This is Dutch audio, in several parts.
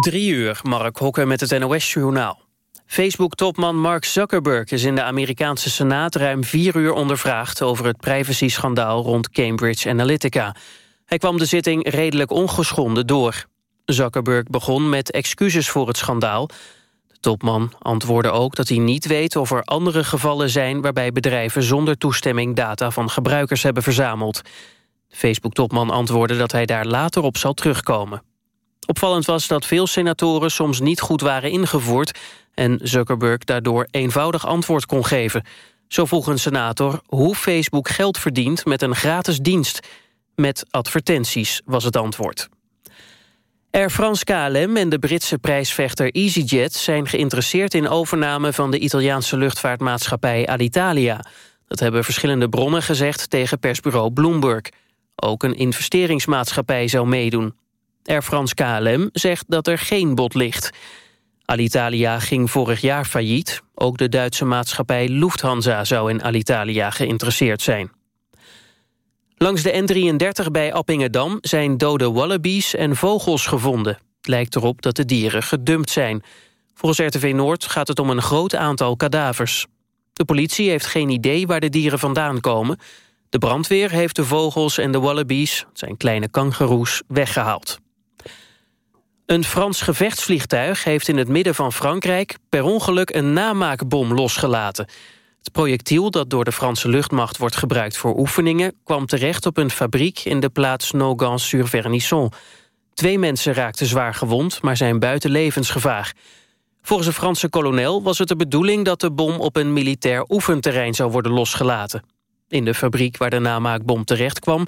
Drie uur, Mark Hokker met het NOS-journaal. Facebook-topman Mark Zuckerberg is in de Amerikaanse Senaat... ruim vier uur ondervraagd over het privacy-schandaal rond Cambridge Analytica. Hij kwam de zitting redelijk ongeschonden door. Zuckerberg begon met excuses voor het schandaal. De topman antwoordde ook dat hij niet weet of er andere gevallen zijn... waarbij bedrijven zonder toestemming data van gebruikers hebben verzameld. Facebook-topman antwoordde dat hij daar later op zal terugkomen. Opvallend was dat veel senatoren soms niet goed waren ingevoerd... en Zuckerberg daardoor eenvoudig antwoord kon geven. Zo vroeg een senator hoe Facebook geld verdient met een gratis dienst. Met advertenties was het antwoord. Air France KLM en de Britse prijsvechter EasyJet... zijn geïnteresseerd in overname van de Italiaanse luchtvaartmaatschappij Alitalia. Dat hebben verschillende bronnen gezegd tegen persbureau Bloomberg. Ook een investeringsmaatschappij zou meedoen. Air France KLM zegt dat er geen bod ligt. Alitalia ging vorig jaar failliet. Ook de Duitse maatschappij Lufthansa zou in Alitalia geïnteresseerd zijn. Langs de N33 bij Appingedam zijn dode wallabies en vogels gevonden. Het lijkt erop dat de dieren gedumpt zijn. Volgens RTV Noord gaat het om een groot aantal kadavers. De politie heeft geen idee waar de dieren vandaan komen. De brandweer heeft de vogels en de wallabies, het zijn kleine kangeroes, weggehaald. Een Frans gevechtsvliegtuig heeft in het midden van Frankrijk... per ongeluk een namaakbom losgelaten. Het projectiel dat door de Franse luchtmacht wordt gebruikt voor oefeningen... kwam terecht op een fabriek in de plaats Nogans-sur-Vernisson. Twee mensen raakten zwaar gewond, maar zijn buiten levensgevaar. Volgens een Franse kolonel was het de bedoeling... dat de bom op een militair oefenterrein zou worden losgelaten. In de fabriek waar de namaakbom terecht kwam...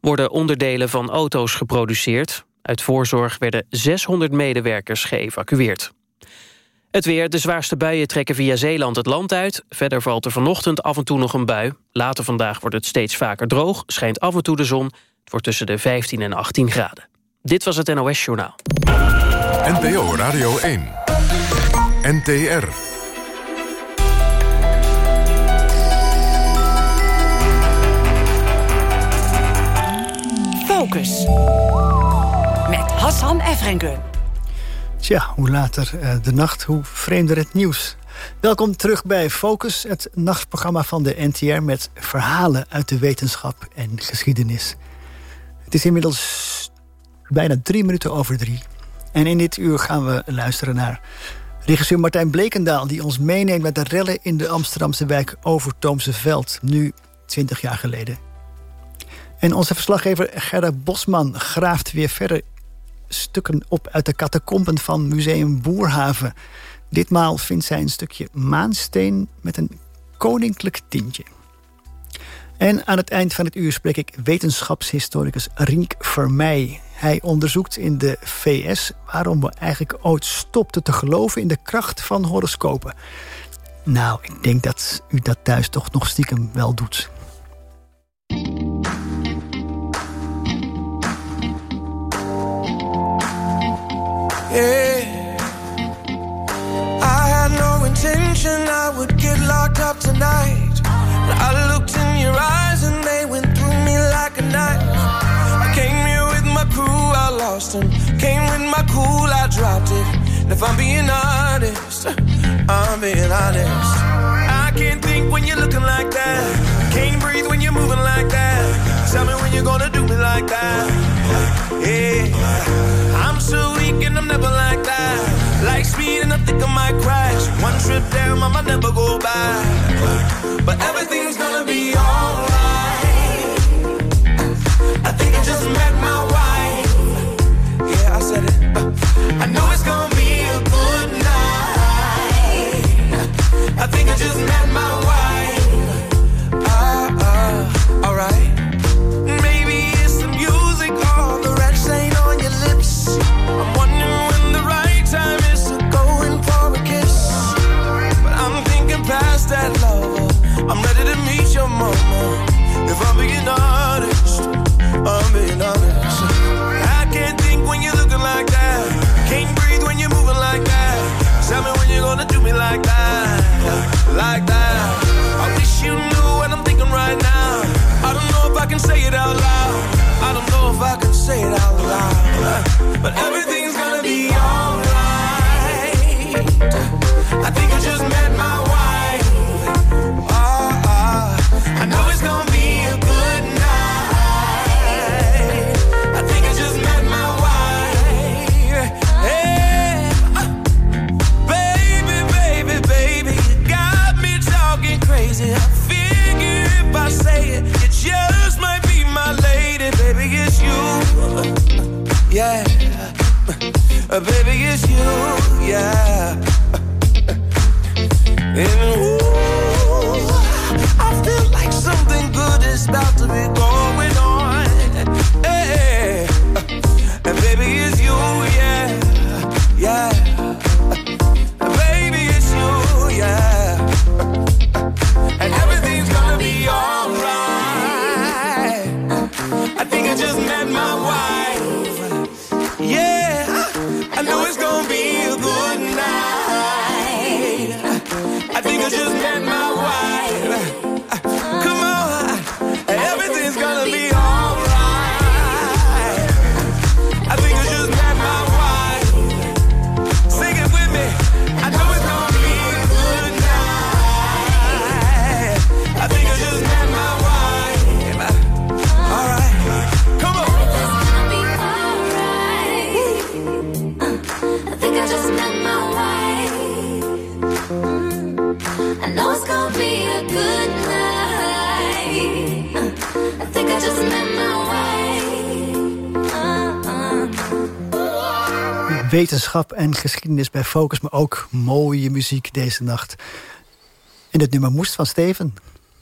worden onderdelen van auto's geproduceerd. Uit voorzorg werden 600 medewerkers geëvacueerd. Het weer, de zwaarste buien trekken via Zeeland het land uit. Verder valt er vanochtend af en toe nog een bui. Later vandaag wordt het steeds vaker droog, schijnt af en toe de zon. Het wordt tussen de 15 en 18 graden. Dit was het NOS Journaal. NPO Radio 1. NTR. Focus. Hassan Efrengun. Tja, hoe later uh, de nacht, hoe vreemder het nieuws. Welkom terug bij Focus, het nachtprogramma van de NTR... met verhalen uit de wetenschap en geschiedenis. Het is inmiddels bijna drie minuten over drie. En in dit uur gaan we luisteren naar regisseur Martijn Blekendaal... die ons meeneemt met de rellen in de Amsterdamse wijk Overtoomse Veld... nu 20 jaar geleden. En onze verslaggever Gerda Bosman graaft weer verder stukken op uit de catacomben van Museum Boerhaven. Ditmaal vindt zij een stukje maansteen met een koninklijk tintje. En aan het eind van het uur spreek ik wetenschapshistoricus Rink Vermeij. Hij onderzoekt in de VS waarom we eigenlijk ooit stopten te geloven... in de kracht van horoscopen. Nou, ik denk dat u dat thuis toch nog stiekem wel doet. Yeah. I had no intention I would get locked up tonight. But I looked in your eyes and they went through me like a knife. I came here with my crew, I lost them. Came with my cool, I dropped it. And if I'm being honest, I'm being honest. I can't think when you're looking like that. Can't breathe when you're moving like that. Tell me when you're gonna do me like that. Yeah. So weak and I'm never like that. Like speed and I think I might crash. One trip down, I might never go back. But everything's gonna be alright. I think I just met my wife. About to be going Wetenschap en geschiedenis bij Focus, maar ook mooie muziek deze nacht. En het nummer moest van Steven.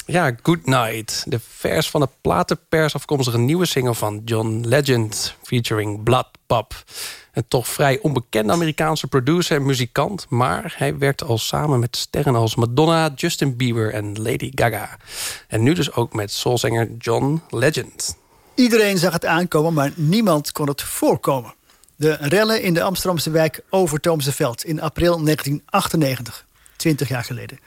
Ja, Good Night. De vers van de platenpers afkomstige nieuwe single van John Legend... featuring Blood Pop. Een toch vrij onbekende Amerikaanse producer en muzikant... maar hij werkt al samen met sterren als Madonna, Justin Bieber en Lady Gaga. En nu dus ook met soulzanger John Legend. Iedereen zag het aankomen, maar niemand kon het voorkomen. De rellen in de Amsterdamse wijk Overtoomse Veld in april 1998, 20 jaar geleden.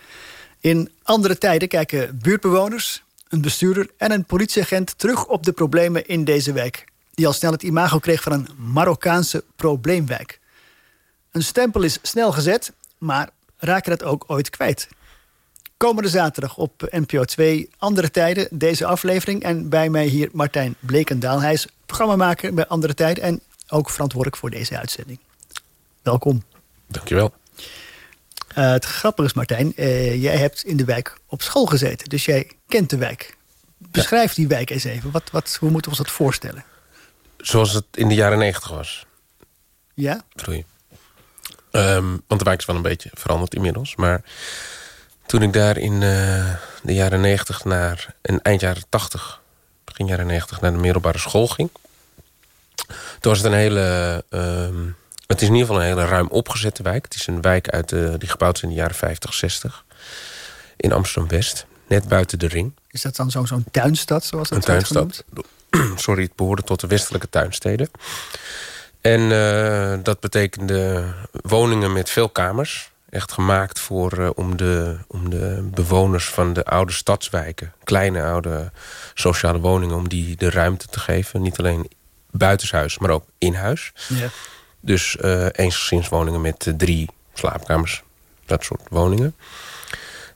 In andere tijden kijken buurtbewoners, een bestuurder en een politieagent terug op de problemen in deze wijk. Die al snel het imago kreeg van een Marokkaanse probleemwijk. Een stempel is snel gezet, maar raken het ook ooit kwijt. Komende zaterdag op NPO 2, andere tijden, deze aflevering. En bij mij hier Martijn Blekendaal. Hij is programmamaker bij Andere Tijden en ook verantwoordelijk voor deze uitzending. Welkom. Dankjewel. Uh, het grappige is, Martijn, uh, jij hebt in de wijk op school gezeten. Dus jij kent de wijk. Beschrijf die wijk eens even. Wat, wat, hoe moeten we ons dat voorstellen? Zoals het in de jaren negentig was. Ja? Je? Um, want de wijk is wel een beetje veranderd inmiddels. Maar toen ik daar in uh, de jaren negentig naar... en eind jaren tachtig, begin jaren negentig... naar de middelbare school ging... toen was het een hele... Um, het is in ieder geval een hele ruim opgezette wijk. Het is een wijk uit de, die gebouwd is in de jaren 50, 60. In Amsterdam-West. Net buiten de ring. Is dat dan zo'n zo tuinstad, zoals dat Een tuinstad. Sorry, het behoorde tot de westelijke tuinsteden. En uh, dat betekende woningen met veel kamers. Echt gemaakt voor, uh, om, de, om de bewoners van de oude stadswijken... kleine oude sociale woningen, om die de ruimte te geven. Niet alleen buitenshuis, maar ook in huis. Ja. Dus uh, eensgezinswoningen met uh, drie slaapkamers. Dat soort woningen.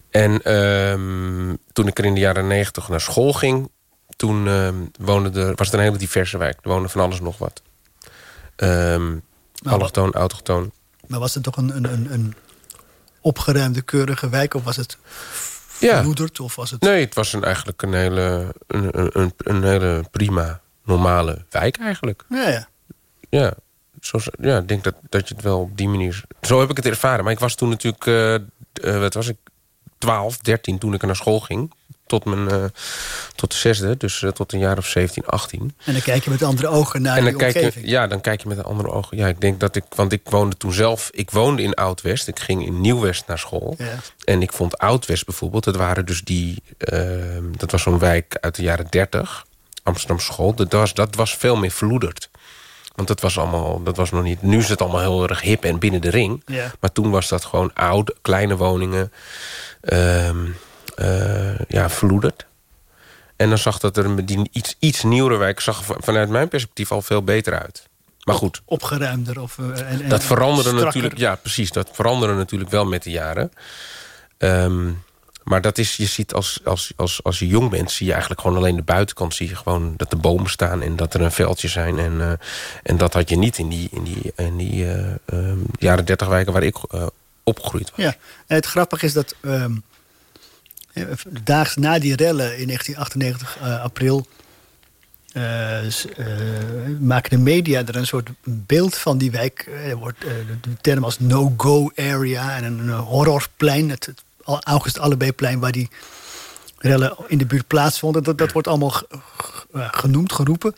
En um, toen ik er in de jaren negentig naar school ging... toen um, woonde er, was het een hele diverse wijk. Er woonde van alles nog wat. Um, allochtoon, autochtoon. Maar was het toch een, een, een opgeruimde, keurige wijk? Of was het? Ja. Of was het... Nee, het was een, eigenlijk een hele, een, een, een hele prima, normale wijk eigenlijk. Ja, ja. Ja, zo, ja, ik denk dat, dat je het wel op die manier... Zo heb ik het ervaren. Maar ik was toen natuurlijk... Uh, uh, wat was ik? 12, 13 toen ik naar school ging. Tot, mijn, uh, tot de zesde. Dus tot een jaar of 17, 18. En dan kijk je met andere ogen naar en dan die kijk omgeving. Je, ja, dan kijk je met andere ogen. Ja, ik denk dat ik... Want ik woonde toen zelf... Ik woonde in Oud-West. Ik ging in Nieuw-West naar school. Ja. En ik vond Oud-West bijvoorbeeld... Dat waren dus die... dat was zo'n wijk uit de jaren 30. Amsterdam School. Dat was, dat was veel meer verloederd. Want dat was allemaal, dat was nog niet. Nu is het allemaal heel erg hip en binnen de ring. Ja. Maar toen was dat gewoon oud, kleine woningen. Um, uh, ja, verloederd. En dan zag dat er die iets, iets nieuwere wijk zag vanuit mijn perspectief al veel beter uit. Maar goed. Opgeruimder. Of, uh, en, en dat veranderde strakker. natuurlijk. Ja, precies. Dat veranderde natuurlijk wel met de jaren. Um, maar dat is, je ziet als, als, als, als je jong bent, zie je eigenlijk gewoon alleen de buitenkant. Zie je gewoon dat de bomen staan en dat er een veldje zijn. En, uh, en dat had je niet in die, in die, in die uh, um, jaren dertig wijken waar ik uh, opgegroeid was. Ja, en het grappige is dat um, daags na die rellen in 1998, april... eh, eh, maken de media er een soort beeld van die wijk. Er wordt eh, de term als no-go area en een eh, horrorplein. Het, het August Allebei-plein waar die rellen in de buurt plaatsvonden. Dat, dat wordt allemaal eh, genoemd, geroepen.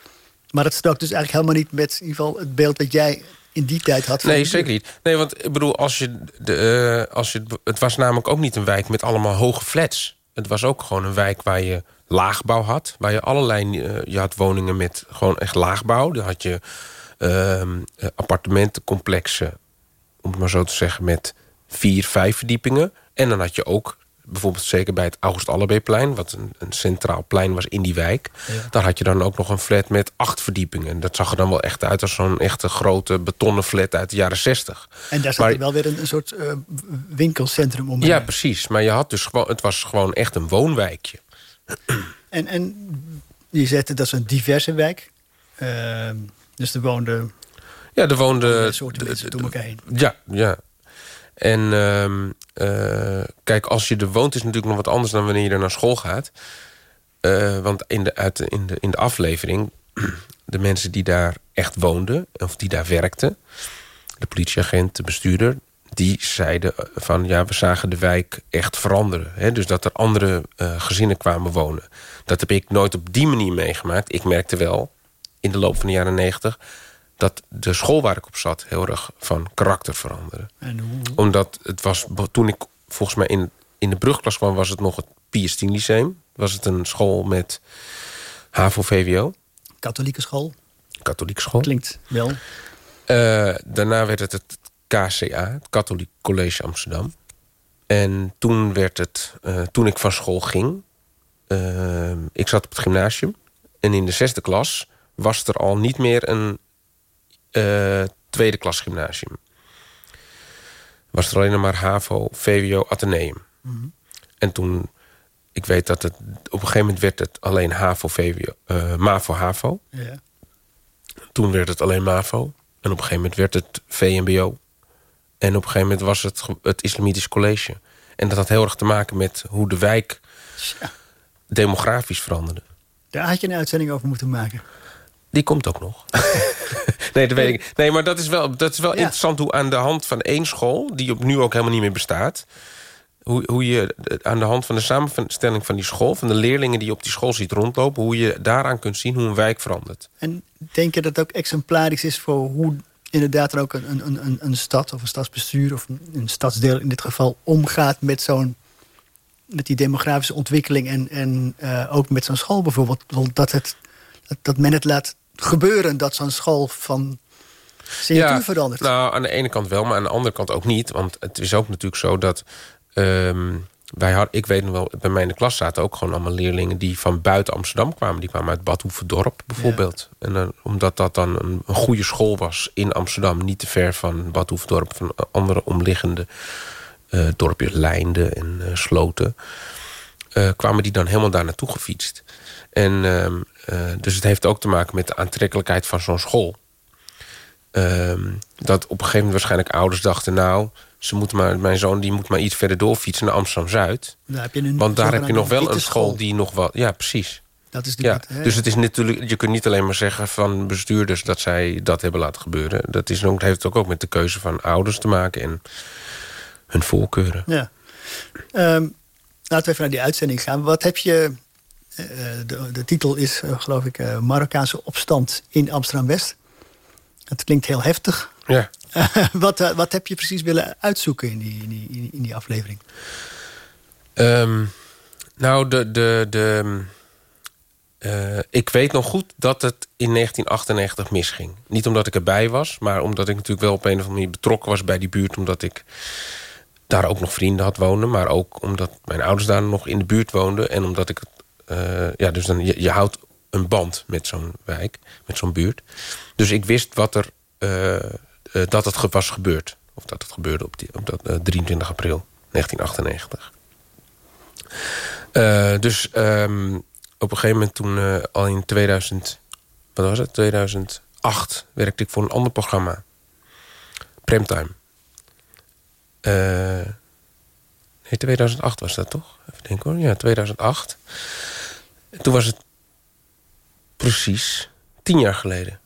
Maar dat strookt dus eigenlijk helemaal niet met in ieder geval het beeld dat jij in die tijd had. Nee, zeker niet. Nee, want ik bedoel, als je de, eh, als je, het was namelijk ook niet een wijk met allemaal hoge flats. Het was ook gewoon een wijk waar je laagbouw had. Waar je allerlei, eh, je had woningen met gewoon echt laagbouw. Dan had je ehm, eh, appartementencomplexen, om het maar zo te zeggen, met vier, vijf verdiepingen. En dan had je ook, bijvoorbeeld zeker bij het August Allebei-plein... wat een, een centraal plein was in die wijk... daar had je dan ook nog een flat met acht verdiepingen. En dat zag er dan wel echt uit als zo'n echte grote betonnen flat uit de jaren zestig. En daar zat Maar- er wel weer een, een soort eh, winkelcentrum om. Ja, precies. Maar je had dus gewoon, het was gewoon echt een woonwijkje. En, en je zette dat is een diverse wijk. Ehm, dus er woonden Ja, er woonden... soorten mensen door elkaar heen. Ja, ja. En ehm, eh, kijk, als je er woont is natuurlijk nog wat anders dan wanneer je er naar school gaat. Eh, want in de, uit in, de, in de aflevering, de mensen die daar echt woonden, of die daar werkten, de politieagent, de bestuurder, die zeiden van ja, we zagen de wijk echt veranderen. Hè? Dus dat er andere eh, gezinnen kwamen wonen. Dat heb ik nooit op die manier meegemaakt. Ik merkte wel in de loop van de jaren negentig dat de school waar ik op zat heel erg van karakter veranderde. En hoe, Omdat het was, toen ik volgens mij in, in de brugklas kwam, was het nog het X Lyceum. Was het een school met HAVO-VWO, katholieke school katholiek school. klinkt wel. Eh, daarna werd het het KCA, het Katholiek College Amsterdam. En toen werd het, eh, toen ik van school ging, eh, ik zat op het gymnasium. En in de zesde klas was er al niet meer een eh, tweede klas gymnasium. Was er alleen maar HAVO, VWO, Atheneum. En toen, ik weet dat het, op een gegeven moment werd het alleen HAVO, VWO, eh, MAVO, HAVO. Toen werd het alleen MAVO. En op een gegeven moment werd het VMBO. En op een gegeven moment was het het Islamitisch College. En dat had heel erg te maken met hoe de wijk demografisch veranderde. daar had je een uitzending over moeten maken. Die komt ook nog. nee, dat weet ik. Nee, maar dat is wel, dat is wel Ja. interessant hoe aan de hand van één school... die op nu ook helemaal niet meer bestaat... Hoe, hoe je aan de hand van de samenstelling van die school... van de leerlingen die op die school ziet rondlopen... hoe je daaraan kunt zien hoe een wijk verandert. En denk je dat het ook exemplarisch is voor hoe inderdaad dan ook een, een, een, een stad of een stadsbestuur of een, een stadsdeel in dit geval omgaat met zo'n met die demografische ontwikkeling en, en eh, ook met zo'n school bijvoorbeeld. Dat, het, dat, dat men het laat gebeuren dat zo'n school van signatuur verandert. Nou, aan de ene kant wel, maar aan de andere kant ook niet. Want het is ook natuurlijk zo dat... ehm, wij ik weet nog wel, bij mij in de klas zaten ook gewoon allemaal leerlingen... die van buiten Amsterdam kwamen. Die kwamen uit Bad Hoeverdorp bijvoorbeeld. En dan, omdat dat dan een, een goede school was in Amsterdam... niet te ver van Bad Hoeverdorp, van andere omliggende eh, dorpjes... Leinden en eh, Sloten... eh, kwamen die dan helemaal daar naartoe gefietst. En ehm, eh, dus het heeft ook te maken met de aantrekkelijkheid van zo'n school. Ehm, dat op een gegeven moment waarschijnlijk ouders dachten... nou, ze moeten maar, mijn zoon die moet maar iets verder doorfietsen naar Amsterdam-Zuid. Een Want daar heb je nog wel een school die nog wat... Ja, precies. Dat is Ja, dus het is natuurlijk, je kunt niet alleen maar zeggen van bestuurders... dat zij dat hebben laten gebeuren. Dat is, het heeft ook, ook met de keuze van ouders te maken... en hun voorkeuren. Ja. Ehm, laten we even naar die uitzending gaan. Wat heb je... eh, de, de titel is, eh, geloof ik, eh, Marokkaanse opstand in Amsterdam-West. Het klinkt heel heftig. Ja. wat, eh, wat heb je precies willen uitzoeken in die, in die, in die aflevering? Ehm, nou, de, de, de, eh, ik weet nog goed dat het in 1998 misging. Niet omdat ik erbij was, maar omdat ik natuurlijk wel op een of andere manier betrokken was bij die buurt. Omdat ik daar ook nog vrienden had wonen. Maar ook omdat mijn ouders daar nog in de buurt woonden. En omdat ik het. Eh, ja, dus dan, je, je houdt een band met zo'n wijk, met zo'n buurt. Dus ik wist wat er, eh, eh, dat het was gebeurd. Of dat het gebeurde op, die, op dat, eh, 23 april 1998. Eh, dus ehm, op een gegeven moment toen al in 2000... Wat was het? 2008 werkte ik voor een ander programma. Premtime. Nee, 2008 was dat toch? Even denken hoor. Ja, 2008. En toen was het precies tien jaar geleden.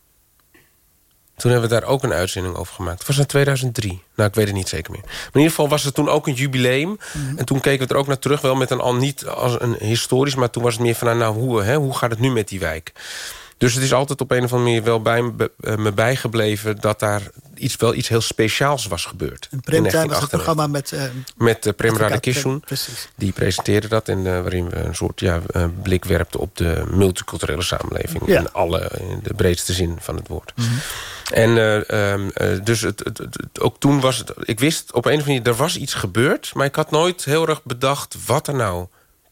Toen hebben we daar ook een uitzending over gemaakt. Het was in 2003. Nou, ik weet het niet zeker meer. Maar in ieder geval was het toen ook een jubileum. En toen keken we er ook naar terug. Wel met een al niet als een historisch... maar toen was het meer van, nou, hoe, hè, hoe gaat het nu met die wijk? Dus het is altijd op een of andere manier wel bij me, eh, me bijgebleven... dat daar iets, wel iets heel speciaals was gebeurd. Een in Premtime was het 1998. programma met... eh, Met uh, Prem Radakishun. Die presenteerde dat. En, eh, waarin we een soort ja, eh, blik werpten op de multiculturele samenleving. Ja. In, alle, in de breedste zin van het woord. En eh, ehm, eh, dus het, het, het- het- ook toen was het... Ik wist op een of andere manier, er was iets gebeurd... maar ik had nooit heel erg bedacht wat er nou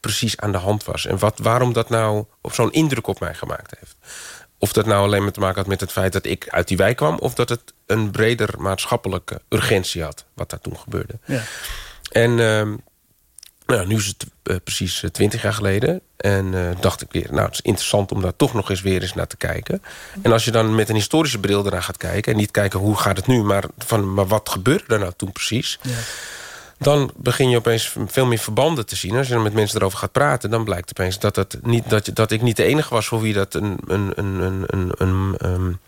precies aan de hand was. En wat, waarom dat nou op zo'n indruk op mij gemaakt heeft. Of dat nou alleen maar te maken had met het feit dat ik uit die wijk kwam... of dat het een breder maatschappelijke urgentie had, wat daar toen gebeurde. Ja. En ehm, nou, nu is het eh, precies eh, twintig jaar geleden. En eh, dacht ik weer, nou, het is interessant om daar toch nog eens weer eens naar te kijken. En als je dan met een historische bril ernaar gaat kijken... en niet kijken hoe gaat het nu, maar, van, maar wat gebeurde er nou toen precies dan begin je opeens veel meer verbanden te zien. Als je dan met mensen erover gaat praten... dan blijkt opeens dat, dat, niet, dat, dat ik niet de enige was... voor wie dat een, een, een, een, een, een,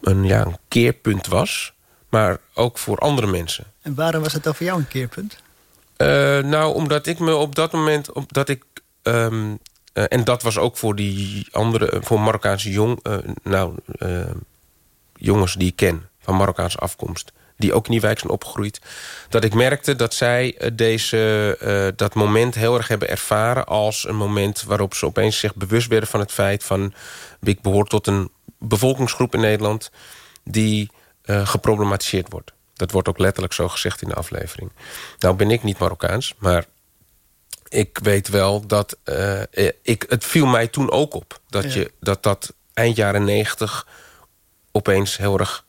een ja, een keerpunt was. Maar ook voor andere mensen. En waarom was het dan voor jou een keerpunt? Eh, nou, omdat ik me op dat moment... Op, dat ik, ehm, eh, en dat was ook voor die andere... voor Marokkaanse jong, eh, nou, jongens die ik ken... van Marokkaanse afkomst die ook in die wijk zijn opgegroeid... dat ik merkte dat zij eh, deze, eh, dat moment heel erg hebben ervaren... als een moment waarop ze opeens zich bewust werden van het feit... van ik behoor tot een bevolkingsgroep in Nederland... die eh, geproblematiseerd wordt. Dat wordt ook letterlijk zo gezegd in de aflevering. Nou ben ik niet Marokkaans, maar ik weet wel dat... ik, het viel mij toen ook op dat Ja. je, dat, dat eind jaren negentig... opeens heel erg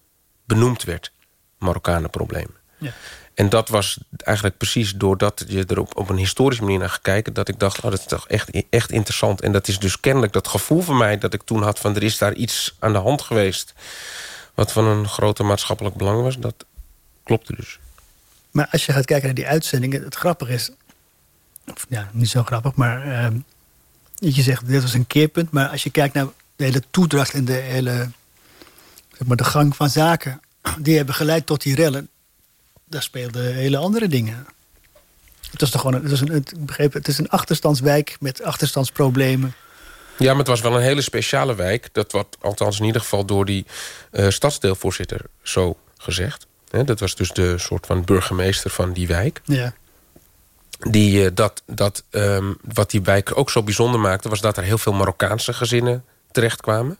benoemd werd. Marokkanenprobleem. Ja. En dat was eigenlijk precies doordat je er op, op een historische manier naar gaat kijken... dat ik dacht, oh, dat is toch echt, echt interessant. En dat is dus kennelijk dat gevoel van mij dat ik toen had... van er is daar iets aan de hand geweest... wat van een groter maatschappelijk belang was. Dat klopte dus. Maar als je gaat kijken naar die uitzendingen, het grappige is... Of, ja, niet zo grappig, maar... dat je zegt, dit was een keerpunt. Maar als je kijkt naar de hele toedracht en de hele... Zeg maar, de gang van zaken... die hebben geleid tot die rellen... daar speelden hele andere dingen. Het was toch gewoon... een- Het, was een, het, begreep, het is een achterstandswijk met achterstandsproblemen. Ja, maar het was wel een hele speciale wijk. Dat wordt althans in ieder geval door die eh, stadsdeelvoorzitter zo gezegd. Dat was dus de soort van burgemeester van die wijk. Ja. Die, eh, dat, dat, ehm, wat die wijk ook zo bijzonder maakte... was dat er heel veel Marokkaanse gezinnen terechtkwamen.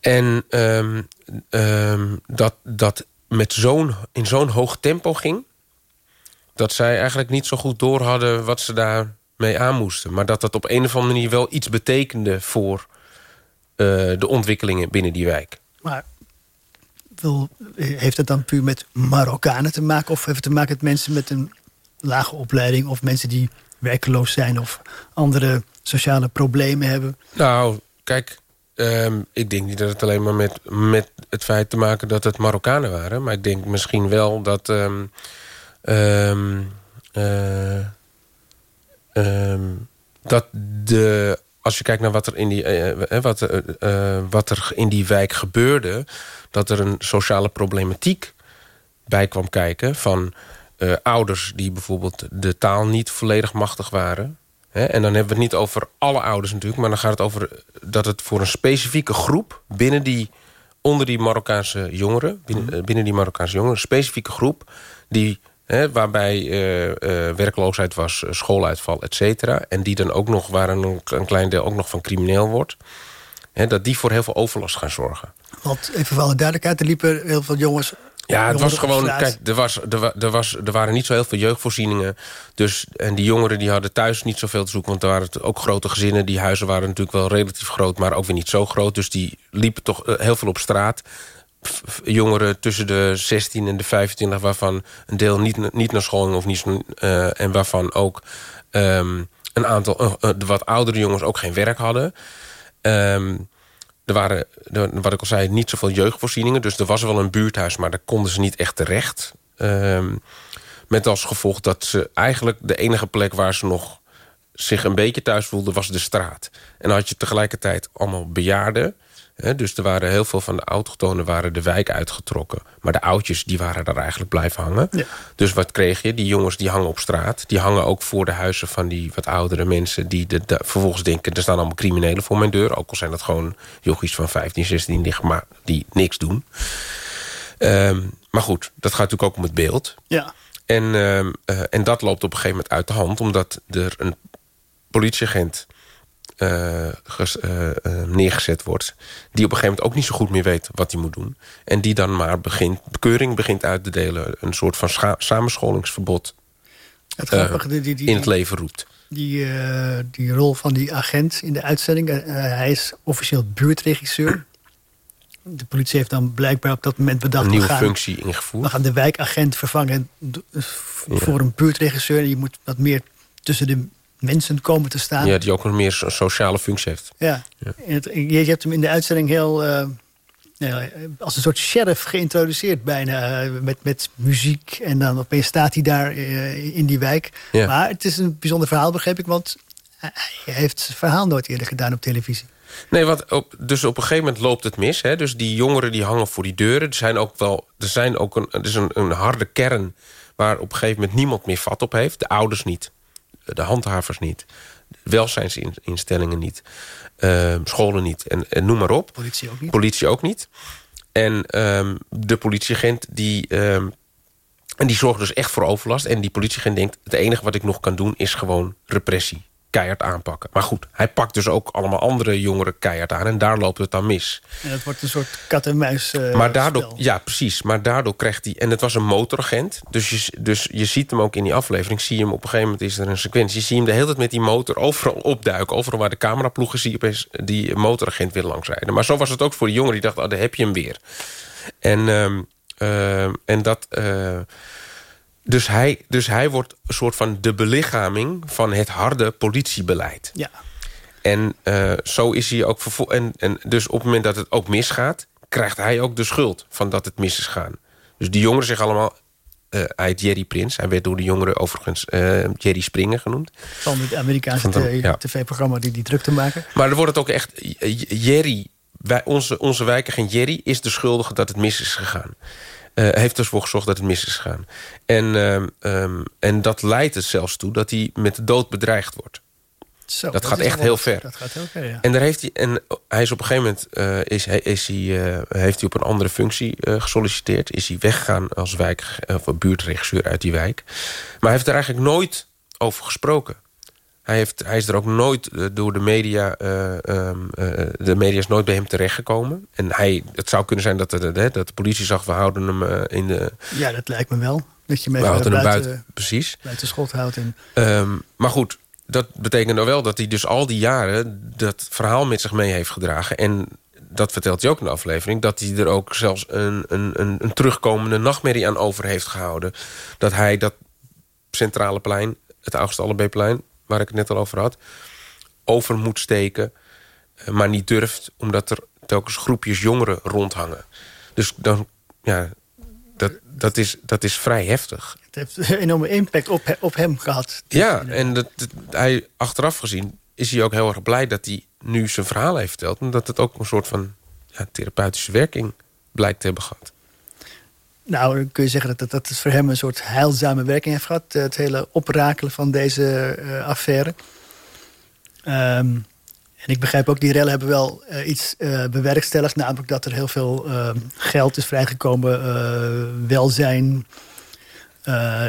En ehm, ehm, dat dat met zo'n, in zo'n hoog tempo ging... dat zij eigenlijk niet zo goed door hadden wat ze daarmee aan moesten. Maar dat dat op een of andere manier wel iets betekende... voor eh, de ontwikkelingen binnen die wijk. Maar wil, heeft het dan puur met Marokkanen te maken? Of heeft het te maken met mensen met een lage opleiding? Of mensen die werkeloos zijn of andere sociale problemen hebben? Nou, kijk, ehm, ik denk niet dat het alleen maar met, met het feit te maken dat het Marokkanen waren. Maar ik denk misschien wel dat... ehm, ehm, eh, dat de... Als je kijkt naar wat er in die, eh, eh, wat, eh, wat er in die wijk gebeurde... dat er een sociale problematiek bij kwam kijken... van ouders die bijvoorbeeld de taal niet volledig machtig waren... En dan hebben we het niet over alle ouders natuurlijk... maar dan gaat het over dat het voor een specifieke groep... binnen die, onder die Marokkaanse jongeren... binnen, eh, binnen die Marokkaanse jongeren... een specifieke groep die, hè, waarbij eh, eh, werkloosheid was... schooluitval, et cetera... en die dan ook nog, waar een, een klein deel ook nog van crimineel wordt... Hè, dat die voor heel veel overlast gaan zorgen. Want even voor alle duidelijkheid, er liepen heel veel jongens... Ja, het was gewoon... Kijk, er, was, er, wa- er, was, er waren niet zo heel veel jeugdvoorzieningen. Dus, en die jongeren die hadden thuis niet zoveel te zoeken... want er waren ook grote gezinnen. Die huizen waren natuurlijk wel relatief groot... maar ook weer niet zo groot. Dus die liepen toch eh, heel veel op straat. Jongeren tussen de 16 en de 25... waarvan een deel niet, niet naar school ging of niet... eh, en waarvan ook ehm, een aantal eh, de wat oudere jongens ook geen werk hadden... Ehm, er waren, wat ik al zei, niet zoveel jeugdvoorzieningen. Dus er was wel een buurthuis, maar daar konden ze niet echt terecht. Ehm, met als gevolg dat ze eigenlijk de enige plek waar ze nog zich een beetje thuis voelde, was de straat. En dan had je tegelijkertijd allemaal bejaarden. Dus er waren heel veel van de autochtonen waren de wijk uitgetrokken. Maar de oudjes die waren daar eigenlijk blijven hangen. Ja. Dus wat kreeg je? Die jongens die hangen op straat. Die hangen ook voor de huizen van die wat oudere mensen... die de, de- vervolgens denken, er staan allemaal criminelen voor mijn deur. Ook al zijn dat gewoon jochies van 15, 16 die, maar die niks doen. Ehm, maar goed, dat gaat natuurlijk ook om het beeld. Ja. En, ehm, eh, en dat loopt op een gegeven moment uit de hand... omdat er een politieagent ges- eh, eh, neergezet wordt... die op een gegeven moment ook niet zo goed meer weet wat hij moet doen. En die dan maar begint, bekeuring begint uit te delen... een soort van samenscholingsverbod Het eh, grappige, die, die, die, in het leven roept. die, eh, die rol van die agent in de uitzending. eh, hij is officieel buurtregisseur. De politie heeft dan blijkbaar op dat moment bedacht... Een we nieuwe gaan, functie we ingevoerd. gaan de wijkagent vervangen voor een buurtregisseur. En je moet wat meer tussen de mensen komen te staan. Ja, die ook een meer so- sociale functie heeft. Ja. Het- je, hebt hem in de uitzending heel... eh, ja, als een soort sheriff geïntroduceerd bijna. eh, met, met muziek. En dan opeens staat hij daar eh, in die wijk. Ja. Maar het is een bijzonder verhaal, begreep ik. Want hij heeft zijn verhaal nooit eerder gedaan op televisie. Nee, want op, dus op een gegeven moment loopt het mis. Hè? Dus die jongeren die hangen voor die deuren. Er zijn ook wel, er zijn ook een, er is een, een harde kern waar op een gegeven moment niemand meer vat op heeft. De ouders niet, de handhavers niet, welzijnsinstellingen niet, ehm, scholen niet en, en noem maar op. Politie ook niet. Politie ook niet. En ehm, de politieagent die, ehm, en die zorgt dus echt voor overlast. En die politieagent denkt, het enige wat ik nog kan doen is gewoon repressie. Keihard aanpakken. Maar goed, hij pakt dus ook allemaal andere jongeren keihard aan. En daar loopt het dan mis. En dat wordt een soort kat-en-muis eh, maar daardoor, spel. ja, precies. Maar daardoor krijgt hij... En het was een motoragent. Dus je, dus je ziet hem ook in die aflevering. Zie je hem op een gegeven moment is er een sequentie. Je ziet hem de hele tijd met die motor overal opduiken. Overal waar de cameraploegen zie je die motoragent weer langsrijden. Maar zo was het ook voor die jongen. Die dacht, oh, daar heb je hem weer. En, ehm, ehm, en dat... eh, dus, hij, dus hij wordt een soort van de belichaming... van het harde politiebeleid. Ja. En eh, zo is hij ook vervol- en, en dus op het moment dat het ook misgaat, krijgt hij ook de schuld van dat het mis is gaan. Dus die jongeren zeggen allemaal. eh, hij heet Jerry Prins. Hij werd door de jongeren overigens eh, Jerry Springer genoemd. Van het Amerikaanse ja. tv-programma die die druk te maken. Maar er wordt het ook echt. Jerry, wij, onze, onze wijkagent Jerry is de schuldige dat het mis is gegaan. Eh, heeft dus voor gezorgd dat het mis is gegaan. En, ehm, ehm, en dat leidt er zelfs toe dat hij met de dood bedreigd wordt. Zo, Dat gaat echt heel ver. Dat gaat heel ver, ja. En daar heeft hij, en hij is op een gegeven moment eh, is, hij- is hij, eh, heeft hij op een andere functie gesolliciteerd. Is hij weggegaan als wijk, of buurtregisseur uit die wijk. Maar hij heeft er eigenlijk nooit over gesproken. Hij, heeft, hij is er ook nooit eh, door de media... eh, ehm, eh, de media is nooit bij hem terechtgekomen. En hij, het zou kunnen zijn dat de, de, dat de politie zag... we houden hem in de... Ja, dat lijkt me wel. Dat je hem even buiten, hem buiten, buiten. Precies. schot houdt. En, Ehm, maar goed, dat betekent nou wel dat hij dus al die jaren... dat verhaal met zich mee heeft gedragen. En dat vertelt hij ook in de aflevering... dat hij er ook zelfs een, een, een, een terugkomende nachtmerrie aan over heeft gehouden. Dat hij dat centrale plein, het August Allebeeplein... waar ik het net al over had, over moet steken... eh, maar niet durft, omdat er telkens groepjes jongeren rondhangen. Dus dan, ja, dat, dat, is, dat is vrij heftig. het heeft een enorme impact op, op hem gehad. Ja, en dat, dat- hij, achteraf gezien is hij ook heel erg blij dat hij nu zijn verhaal heeft verteld. Omdat het ook een soort van ja, therapeutische werking blijkt te hebben gehad. Nou, dan kun je zeggen dat, dat, dat voor hem een soort heilzame werking heeft gehad. eh, Het hele oprakelen van deze eh, affaire. Ehm, en ik begrijp ook, die rellen hebben wel eh, iets eh, bewerkstelligd. Namelijk dat er heel veel ehm, geld is vrijgekomen, welzijn.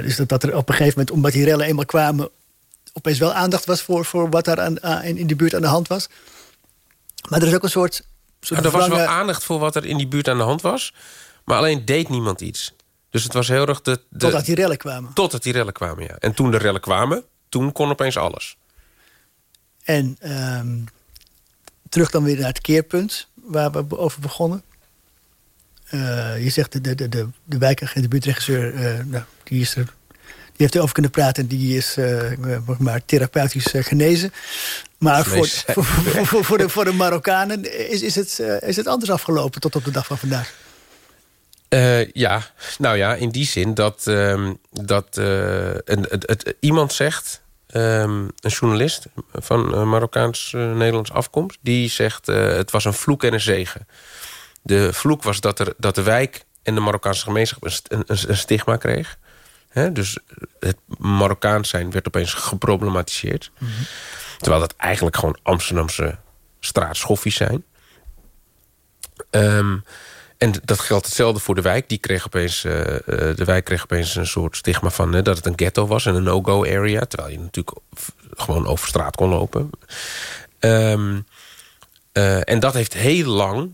Dus dat, dat er op een gegeven moment, omdat die rellen eenmaal kwamen... opeens wel aandacht was voor, voor wat daar aan, aan- in, die buurt aan de hand was. Maar er is ook een soort... soort Nou, er was wel aandacht voor wat er in die buurt aan de hand was. Maar alleen deed niemand iets. Dus het was heel erg... De, de, Totdat die rellen kwamen. totdat die rellen kwamen, ja. En toen de rellen kwamen, toen kon opeens alles. En ehm, terug dan weer naar het keerpunt waar we over begonnen. Eh, je zegt de, de, de, de, de wijkagent, de buurtregisseur, eh, nou, die, is er, die heeft erover kunnen praten. en Die is eh, maar therapeutisch genezen. Maar voor, voor, voor, voor, de, voor de Marokkanen is, is, het, is het anders afgelopen tot op de dag van vandaag. Eh, ja, nou ja, in die zin dat, ehm, dat eh, een, het, het- iemand zegt... ehm, een journalist van uh, Marokkaans-Nederlands afkomst... die zegt, het was een vloek en een zegen. De vloek was dat, er, dat de wijk en de Marokkaanse gemeenschap een, een, een stigma kreeg. dus het Marokkaans zijn werd opeens geproblematiseerd. Mhm. Terwijl dat eigenlijk gewoon Amsterdamse straatschoffies zijn. Um, en dat geldt hetzelfde voor de wijk. Die kreeg opeens, uh, de wijk kreeg opeens een soort stigma van dat het een ghetto was en een no-go area. Terwijl je natuurlijk gewoon over straat kon lopen. Um, uh, en dat heeft heel lang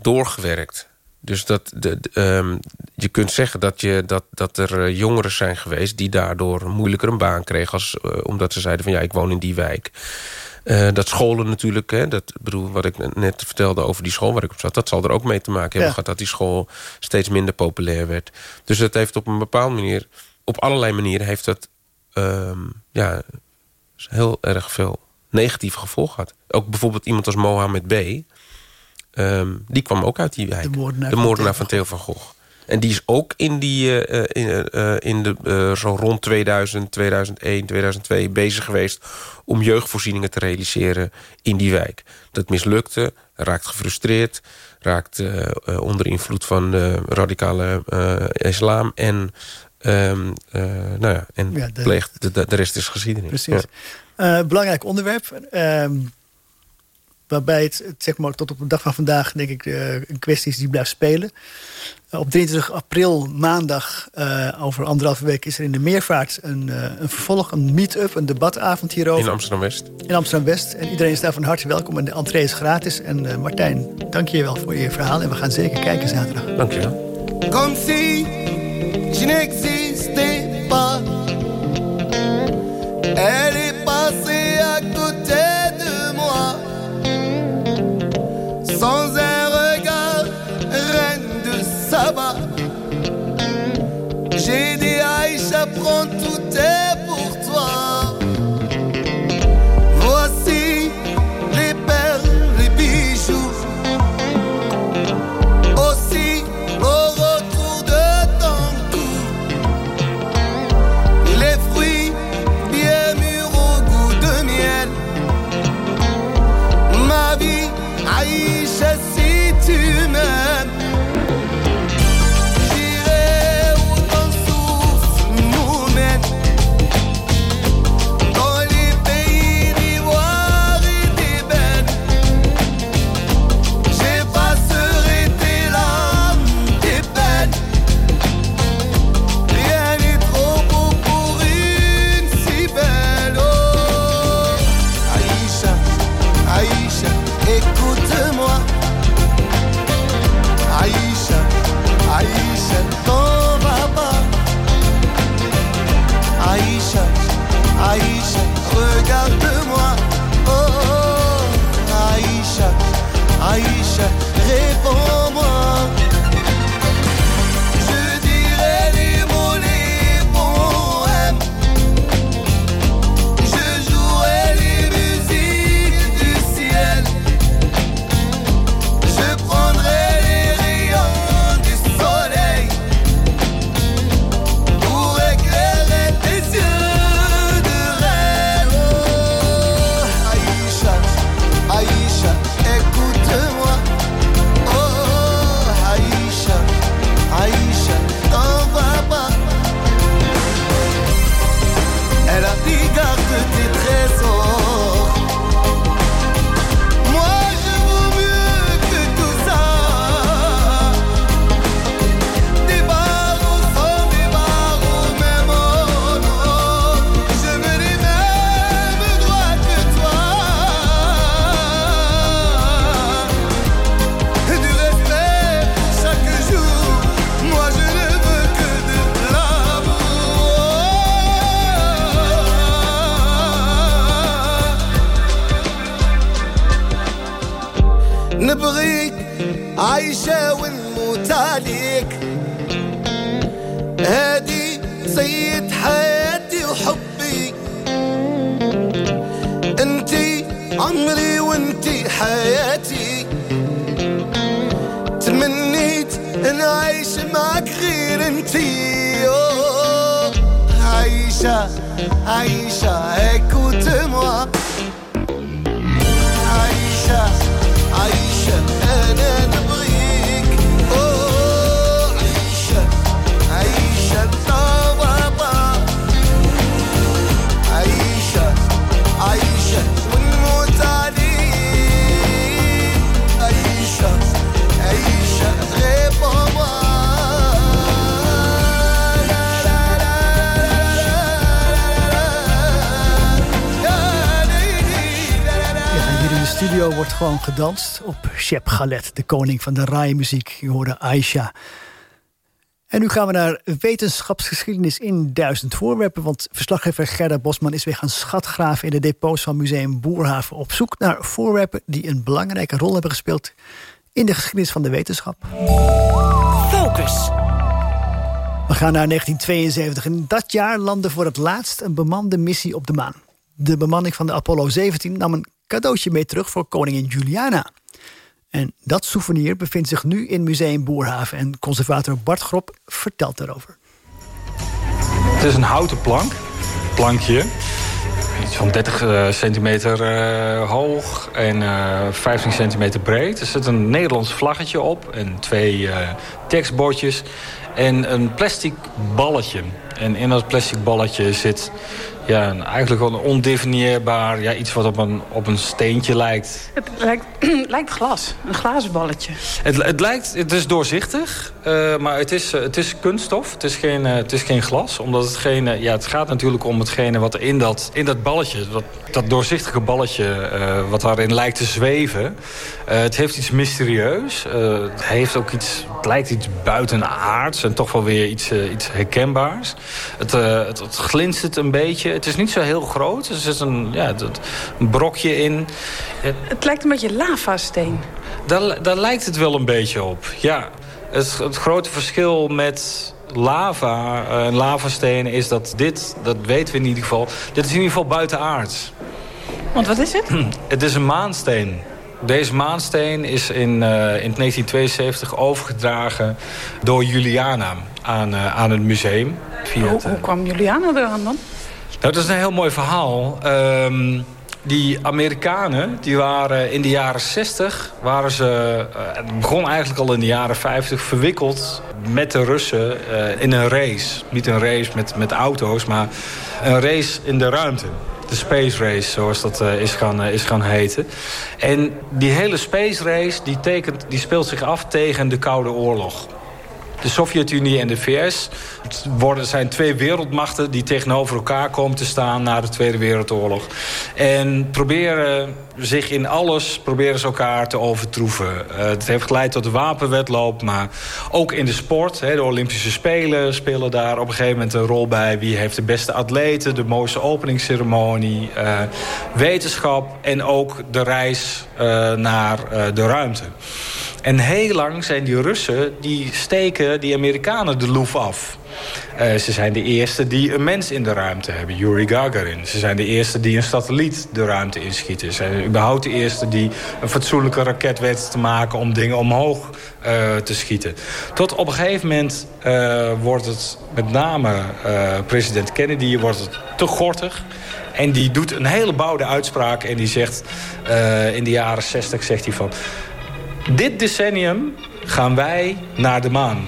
doorgewerkt. Dus dat, de, um, je kunt zeggen dat, je, dat, dat er jongeren zijn geweest... die daardoor moeilijker een baan kregen... Als, omdat ze zeiden van ja, ik woon in die wijk. Uh, dat scholen natuurlijk, hè, dat, bedoel, wat ik net vertelde over die school waar ik op zat... dat zal er ook mee te maken hebben gehad dat die school steeds minder populair werd. Dus dat heeft op een bepaalde manier, op allerlei manieren... heeft dat uh, ja, heel erg veel negatieve gevolgen gehad. Ook bijvoorbeeld iemand als Mohammed B. Um, die kwam ook uit die wijk. De moordenaar, van Theo van Gogh. En die is ook in, die, uh, in, uh, in de, uh, zo rond 2000, 2001, 2002 bezig geweest... om jeugdvoorzieningen te realiseren in die wijk. Dat mislukte, raakt gefrustreerd... raakt onder invloed van radicale islam... en, um, nou ja, en ja, de, pleegt de, de, rest is geschiedenis. Precies. Ja. belangrijk onderwerp... Ehm, waarbij het, zeg maar, tot op de dag van vandaag denk ik een kwestie is die blijft spelen. Op 23 april, maandag, uh, over anderhalve week... is er in de Meervaart een, uh, een vervolg, een meet-up, een debatavond hierover. In Amsterdam-West. In Amsterdam-West. En iedereen is daar van harte welkom en de entree is gratis. En uh, Martijn, dank je wel voor je verhaal. En we gaan zeker kijken zaterdag. Dank je wel. Comme si je n'existais pas Elle est passée à côté J'ai dit Aïcha, prends tout est سيد حياتي وحبي. انت عمري وانت حياتي. تمنيت إن أعيش معك غير انتي. عيشة عيشة هيك وتمرة عيشة عيشة أنا نبغى studio wordt gewoon gedanst op Shep Galet, de koning van de raaimuziek. Je hoorde Aisha. En nu gaan we naar wetenschapsgeschiedenis in duizend voorwerpen. Want verslaggever Gerda Bosman is weer gaan schatgraven in de depots van Museum Boerhaven. Op zoek naar voorwerpen die een belangrijke rol hebben gespeeld in de geschiedenis van de wetenschap. Focus. We gaan naar 1972. In dat jaar landde voor het laatst een bemande missie op de maan. De bemanning van de Apollo 17 nam een cadeautje mee terug voor koningin Juliana. En dat souvenir bevindt zich nu in Museum Boerhaven. En conservator Bart Grop vertelt daarover. Het is een houten plank. Plankje. Iets van 30 eh, centimeter eh, hoog en eh 15 centimeter breed. Er zit een Nederlands vlaggetje op en twee eh, tekstbordjes. En een plastic balletje. En in dat plastic balletje zit ja, een- eigenlijk wel een ondefinieerbaar... Ja, iets wat op een, op een steentje lijkt. Het lijkt, lijkt glas, een glazen balletje. Het, het lijkt, het is doorzichtig, eh, maar het is, eh, het is kunststof. Het is geen, eh, het is geen glas, omdat het geen, ja, het gaat natuurlijk om hetgene wat in dat, in dat balletje, dat, dat doorzichtige balletje, wat daarin lijkt te zweven. het heeft iets mysterieus. het heeft ook iets, het lijkt iets buitenaards en toch wel weer iets, iets herkenbaars. Het, eh, het, het glinstert een beetje. Het is niet zo heel groot. Er zit een, ja, een brokje in. Het, lijkt een beetje lavasteen. daar, daar lijkt het wel een beetje op, ja. Het, het grote verschil met lava eh, en lavastenen is dat dit, dat weten we in ieder geval... dit is in ieder geval buitenaards. Want wat is het? Het is een maansteen. Deze maansteen is in, eh, in 1972 overgedragen door Juliana aan, aan het museum. Via Hoe, het, eh, hoe kwam Juliana eraan dan? nou, dat is een heel mooi verhaal. Ehm, die Amerikanen, die waren in de jaren 60... waren ze, eh, het begon eigenlijk al in de jaren 50... verwikkeld met de Russen eh, in een race. Niet een race met, met auto's, maar een race in de ruimte. De Space Race, zoals dat eh, is, gaan, eh, is gaan heten. En die hele Space Race, die, tekent, die speelt zich af tegen de Koude Oorlog. De Sovjet-Unie en de VS worden, zijn twee wereldmachten die tegenover elkaar komen te staan na de Tweede Wereldoorlog. En proberen zich in alles proberen ze elkaar te overtroeven. Eh, het heeft geleid tot de wapenwedloop, maar ook in de sport. Hè, de Olympische Spelen spelen daar op een gegeven moment een rol bij. Wie heeft de beste atleten, de mooiste openingsceremonie, eh, wetenschap en ook de reis eh, naar de ruimte. En heel lang zijn die Russen, die steken die Amerikanen de loef af. Ze zijn de eerste die een mens in de ruimte hebben, Yuri Gagarin. Ze zijn de eerste die een satelliet de ruimte inschieten. Ze überhaupt de eerste die een fatsoenlijke raket weten te maken... om dingen omhoog eh, te schieten. Tot op een gegeven moment eh, wordt het met name eh, president Kennedy wordt het te gortig... En die doet een hele bouwde uitspraak en die zegt in de jaren 60 zegt hij van... Dit decennium gaan wij naar de maan.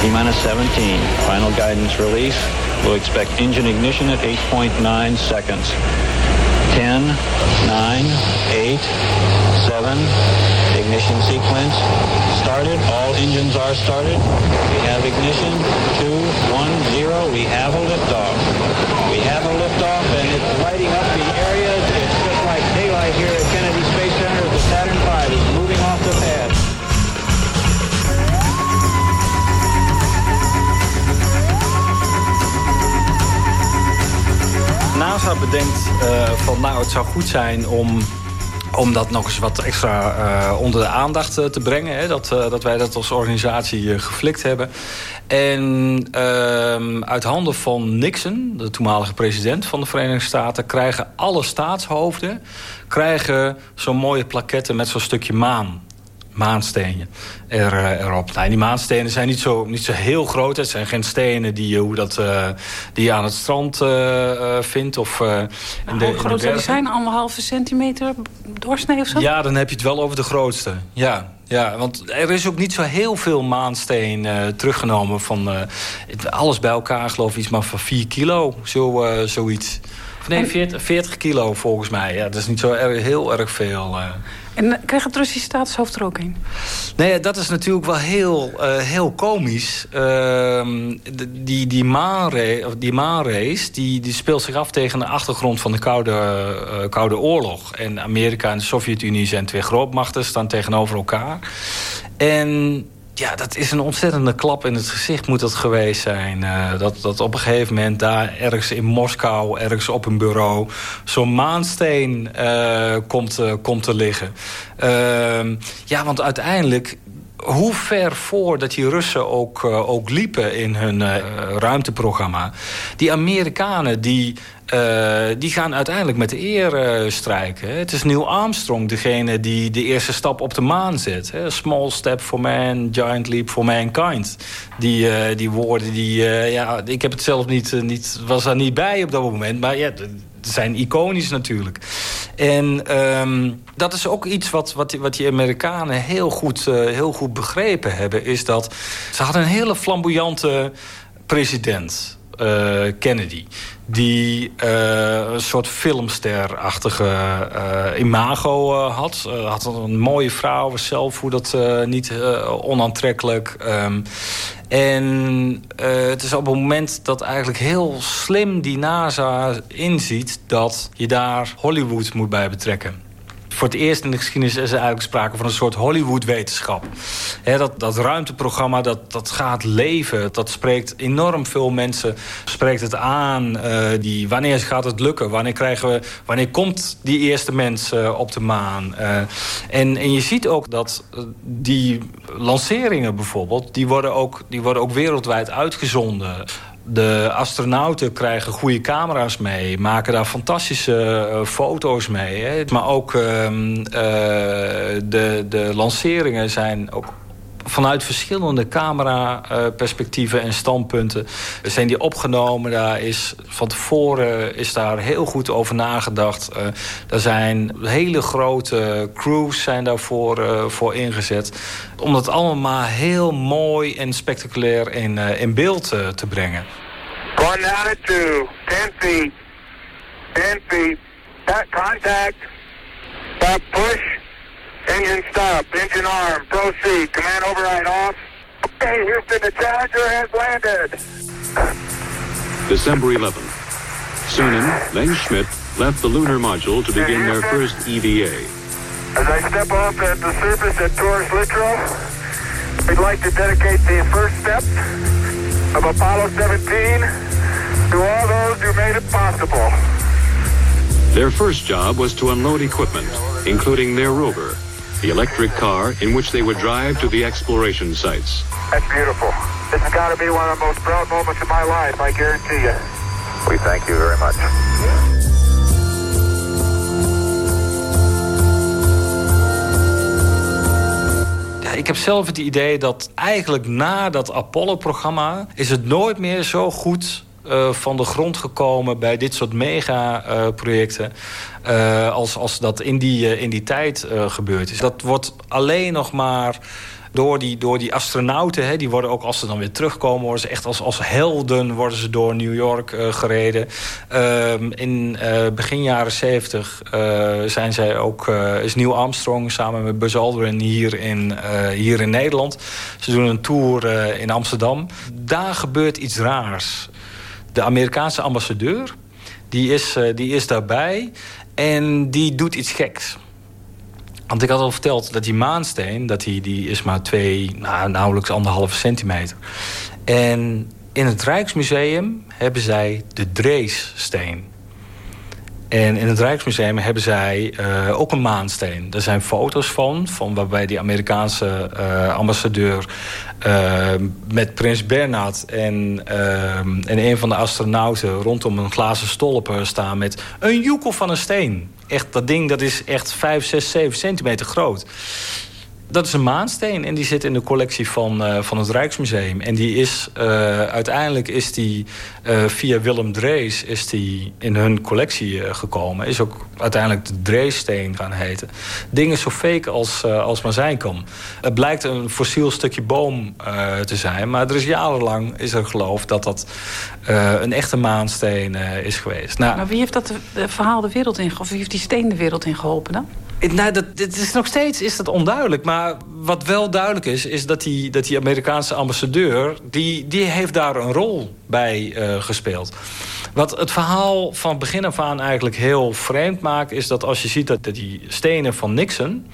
T-minus 17. Final guidance release. We'll expect engine ignition at 8.9 seconds. 10, 9, 8, 7. Ignition sequence started. All engines are started. We have ignition. 2, 1, 0. We have a liftoff. NASA bedenkt eh, van nou het zou goed zijn om om dat nog eens wat extra uh, onder de aandacht uh, te brengen. Hè, dat, dat wij dat als organisatie geflikt hebben. En ehm, uit handen van Nixon, de toenmalige president van de Verenigde Staten... krijgen alle staatshoofden krijgen zo'n mooie plaketten met zo'n stukje maan maanstenen er, uh, erop. Nou, die maanstenen zijn niet zo, niet zo heel groot. Het zijn geen stenen die, hoe dat, uh, die je aan het strand uh, vindt. Of, nou, in de, hoe groot zou die zijn? Anderhalve centimeter doorsnee of zo? Ja, dan heb je het wel over de grootste. Ja, ja, want er is ook niet zo heel veel maansteen uh, teruggenomen. Van, uh, alles bij elkaar geloof ik iets maar van 4 kilo, zo, uh, zoiets. Nee, 40, 40, kilo volgens mij. Ja, dat is niet zo erg, heel erg veel. En krijgt het Russische staatshoofd er ook in? Nee, dat is natuurlijk wel heel, uh, heel komisch. Uh, die, die, maanrace, die maanrace die, die speelt zich af tegen de achtergrond van de Koude, uh, Koude Oorlog. En Amerika en de Sovjet-Unie zijn twee grootmachten, staan tegenover elkaar. En ja, dat is een ontzettende klap in het gezicht moet dat geweest zijn. Uh, dat, dat op een gegeven moment daar ergens in Moskou... ergens op een bureau zo'n maansteen uh, komt, uh, komt te liggen. Ehm, ja, want uiteindelijk hoe ver voor dat die Russen ook, uh, ook liepen in hun uh, ruimteprogramma. Die Amerikanen die, uh, die gaan uiteindelijk met de eer strijken. Het is Neil Armstrong degene die de eerste stap op de maan zet. Hè? Small step for man, giant leap for mankind. Die, die woorden, die, ja, ik heb het zelf niet, niet, was daar niet bij op dat moment. Maar ja, zijn iconisch natuurlijk. En um, dat is ook iets wat, wat, die, wat die Amerikanen heel goed, uh, heel goed begrepen hebben... is dat ze hadden een hele flamboyante president... Uh, Kennedy. Die uh, een soort filmsterachtige uh, imago had. had een mooie vrouw, was zelf hoe dat niet onaantrekkelijk. Um, en het is op het moment dat eigenlijk heel slim die NASA inziet... dat je daar Hollywood moet bij betrekken voor het eerst in de geschiedenis is er eigenlijk sprake van een soort Hollywood-wetenschap. dat, dat ruimteprogramma, dat, dat gaat leven. Dat spreekt enorm veel mensen, spreekt het aan. Uh, die, wanneer gaat het lukken? Wanneer, krijgen we, wanneer komt die eerste mens uh, op de maan? Uh, en, en je ziet ook dat die lanceringen bijvoorbeeld... die worden ook, die worden ook wereldwijd uitgezonden de astronauten krijgen goede camera's mee. Maken daar fantastische uh, foto's mee. Hè. Maar ook uh, uh, de, de lanceringen zijn ook vanuit verschillende cameraperspectieven en standpunten zijn die opgenomen. Daar is van tevoren is daar heel goed over nagedacht. Uh, er zijn hele grote crews zijn daarvoor uh, voor ingezet. Om dat allemaal heel mooi en spectaculair in, in beeld te brengen. At two, 10 feet, 10 feet, contact, stop push. Engine stop. Engine arm. Proceed. Command override off. Okay, Houston, the Challenger has landed. December 11th. Cernan, then Schmidt, left the lunar module to begin their first EVA. As I step off at the surface at Taurus Littrow, we'd like to dedicate the first step of Apollo 17 to all those who made it possible. Their first job was to unload equipment, including their rover, the electric car in which they would drive to the exploration sites. That's beautiful. This has got to be one of the most proud moments of my life, I guarantee you. We thank you very much. Ja, ik heb zelf het idee dat eigenlijk na dat Apollo-programma... is het nooit meer zo goed uh, van de grond gekomen bij dit soort megaprojecten... Uh, als, als dat in die, in die tijd gebeurd is. Dat wordt alleen nog maar door die, door die astronauten. Hè, die worden ook als ze dan weer terugkomen... worden ze echt als, als helden worden ze door New York gereden. Uh, in begin jaren 70 zijn zij ook, is Neil Armstrong samen met Buzz Aldrin hier in, hier in Nederland. Ze doen een tour in Amsterdam. Daar gebeurt iets raars. De Amerikaanse ambassadeur die is, die is daarbij en die doet iets geks. Want ik had al verteld dat die maansteen, dat die, die is maar twee, nou, nauwelijks anderhalve centimeter. En in het Rijksmuseum hebben zij de Dreessteen. En in het Rijksmuseum hebben zij uh, ook een maansteen. Er zijn foto's van, van waarbij die Amerikaanse uh, ambassadeur... Uh, met prins Bernhard en, en een van de astronauten... rondom een glazen stolpen staan met een joekel van een steen. Echt, dat ding dat is echt 5, 6, 7 centimeter groot. Dat is een maansteen en die zit in de collectie van, uh, van het Rijksmuseum. En die is, uh, uiteindelijk is die uh, via Willem Drees is die in hun collectie gekomen. Is ook uiteindelijk de Dreessteen gaan heten. Dingen zo fake als, als maar zijn kan. Het blijkt een fossiel stukje boom te zijn. Maar er is jarenlang is er geloof dat dat een echte maansteen is geweest. Nou, maar wie heeft dat verhaal de wereld in, of wie heeft die steen de wereld in geholpen dan? Nou, dat, is nog steeds is dat onduidelijk. Maar wat wel duidelijk is, is dat die, dat die Amerikaanse ambassadeur... Die, die heeft daar een rol bij uh, gespeeld. Wat het verhaal van begin af aan eigenlijk heel vreemd maakt... is dat als je ziet dat die stenen van Nixon...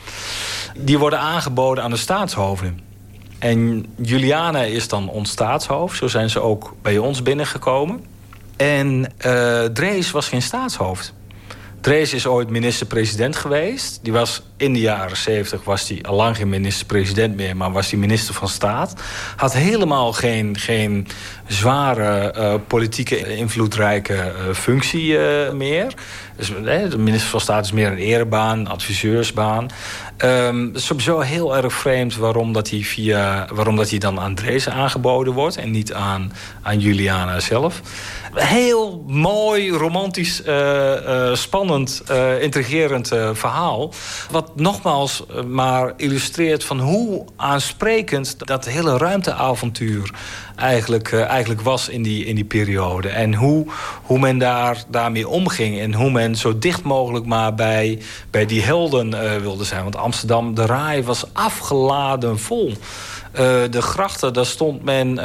die worden aangeboden aan de staatshoofden. En Juliana is dan ons staatshoofd. Zo zijn ze ook bij ons binnengekomen. En uh, Drees was geen staatshoofd. Drees is ooit minister-president geweest. Die was in de jaren 70 was hij al lang geen minister-president meer, maar was hij minister van Staat. Had helemaal geen, geen zware uh, politieke invloedrijke uh, functie uh, meer. Dus, de minister van Staat is meer een erebaan, adviseursbaan. Um, het is sowieso heel erg vreemd waarom dat hij, via, waarom dat hij dan aan Drees aangeboden wordt en niet aan, aan Juliana zelf heel mooi, romantisch, spannend, intrigerend verhaal. Wat nogmaals maar illustreert van hoe aansprekend dat hele ruimteavontuur eigenlijk, eigenlijk was in die, in die periode. En hoe, hoe men daar, daarmee omging. En hoe men zo dicht mogelijk maar bij, bij die helden wilde zijn. Want Amsterdam, de raai was afgeladen vol. Uh, de grachten, daar stond men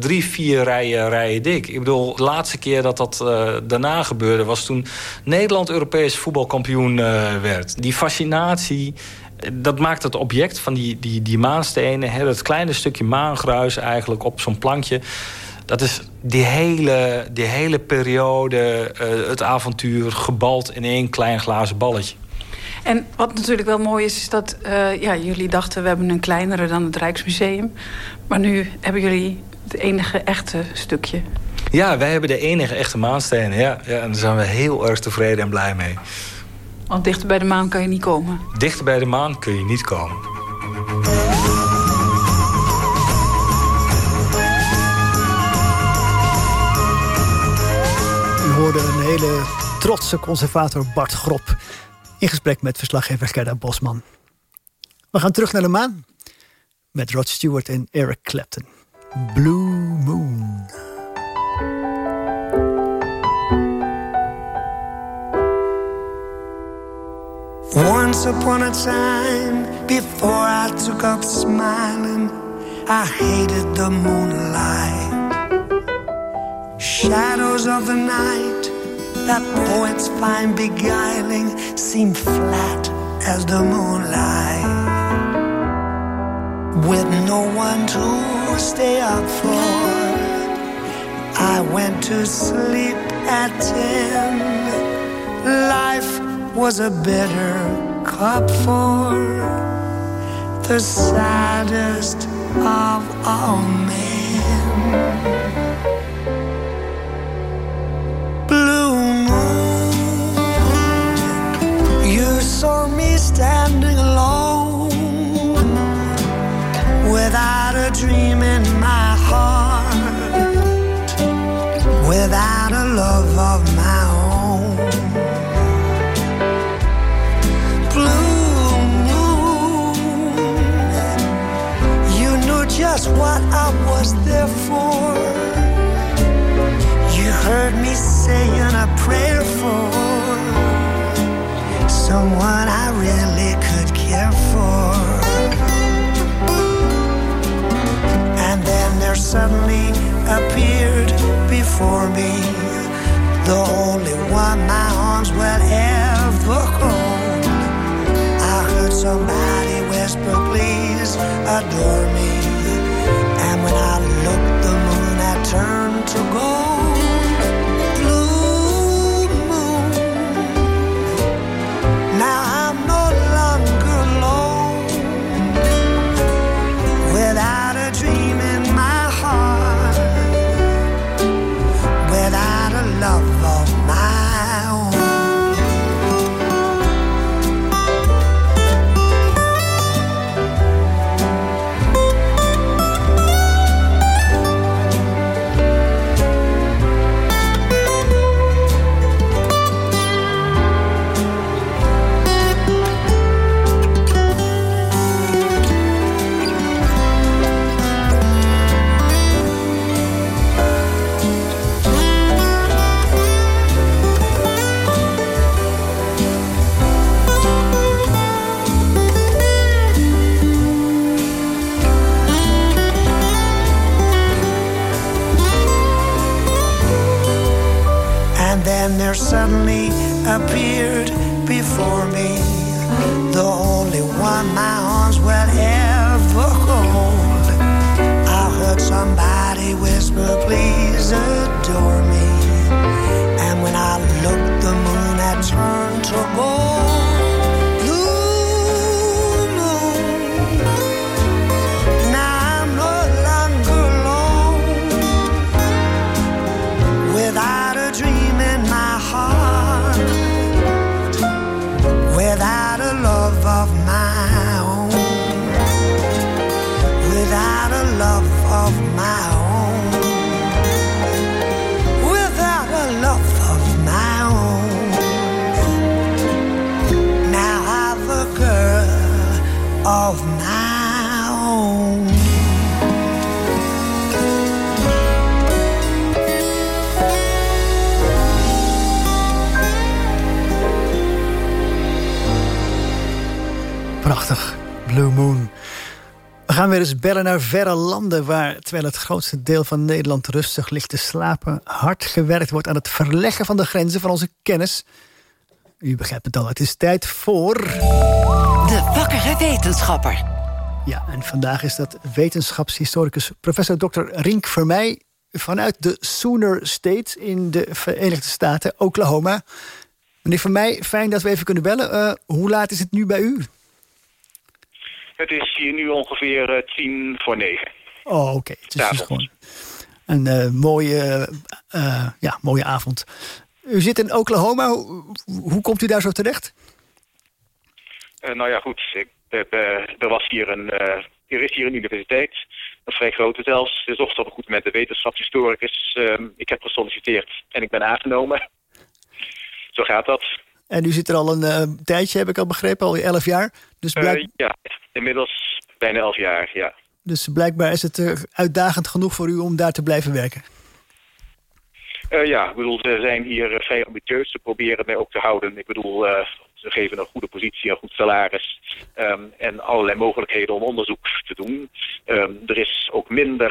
drie, vier rijen, rijen dik. Ik bedoel, de laatste keer dat dat daarna gebeurde... was toen Nederland Europees voetbalkampioen werd. Die fascinatie dat maakt het object van die, die, die maanstenen... Hè, dat kleine stukje maangruis eigenlijk op zo'n plankje... dat is die hele, die hele periode, het avontuur... gebald in één klein glazen balletje. En wat natuurlijk wel mooi is, is dat uh, ja, jullie dachten... we hebben een kleinere dan het Rijksmuseum. Maar nu hebben jullie het enige echte stukje. Ja, wij hebben de enige echte maanstenen. Ja, ja, en daar zijn we heel erg tevreden en blij mee. Want dichter bij de maan kan je niet komen? Dichter bij de maan kun je niet komen. U hoorde een hele trotse conservator Bart Grop in gesprek met verslaggever Gerda Bosman. We gaan terug naar de maan met Rod Stewart en Eric Clapton. Blue Moon. Once upon a time, before I took up smiling, I hated the moonlight. Shadows of the night that poets find beguiling seem flat as the moonlight. With no one to stay up for, I went to sleep at ten. Life was a bitter cup for the saddest of all men. Blue moon, You saw me standing alone without a dream in my heart, without a love of my just what I was there for. You heard me saying a prayer for someone I really could care for. And then there suddenly appeared before me the only one my arms will ever hold. I heard somebody whisper, please adore me. Of. Prachtig. Blue Moon. We gaan weer eens bellen naar verre landen... waar, terwijl het grootste deel van Nederland rustig ligt te slapen... hard gewerkt wordt aan het verleggen van de grenzen van onze kennis. U begrijpt het al, het is tijd voor... De wakkere wetenschapper. Ja, en vandaag is dat wetenschapshistoricus professor Dr. Rink Vermeij... vanuit de Sooner State in de Verenigde Staten, Oklahoma. Meneer Vermeij, fijn dat we even kunnen bellen. Eh, hoe laat is het nu bij u? Het is hier nu ongeveer eh, tien voor negen. Oh, oké. Het is dus gewoon een eh, mooie, eh, ja, mooie avond. U zit in Oklahoma. Hoe, komt u daar zo terecht? Eh, nou ja, goed. Ik, heb, eh, er, was hier een, eh, er is hier een universiteit, een vrij grote zelfs. Er zocht op een goed moment een wetenschapshistoricus. Ehm, ik heb gesolliciteerd en ik ben aangenomen. Zo gaat dat. En u zit er al een eh, tijdje, heb ik al begrepen, al elf jaar. Dus, Eh, blijk- ja, inmiddels bijna elf jaar, ja. dus blijkbaar is het eh, uitdagend genoeg voor u om daar te blijven werken. Eh, ja, ik bedoel, ze zijn hier eh, vrij ambitieus. Ze proberen mij ook te houden. Ik bedoel, eh, ze geven een goede positie, een goed salaris ehm, en allerlei mogelijkheden om onderzoek te doen. Ehm, er is ook minder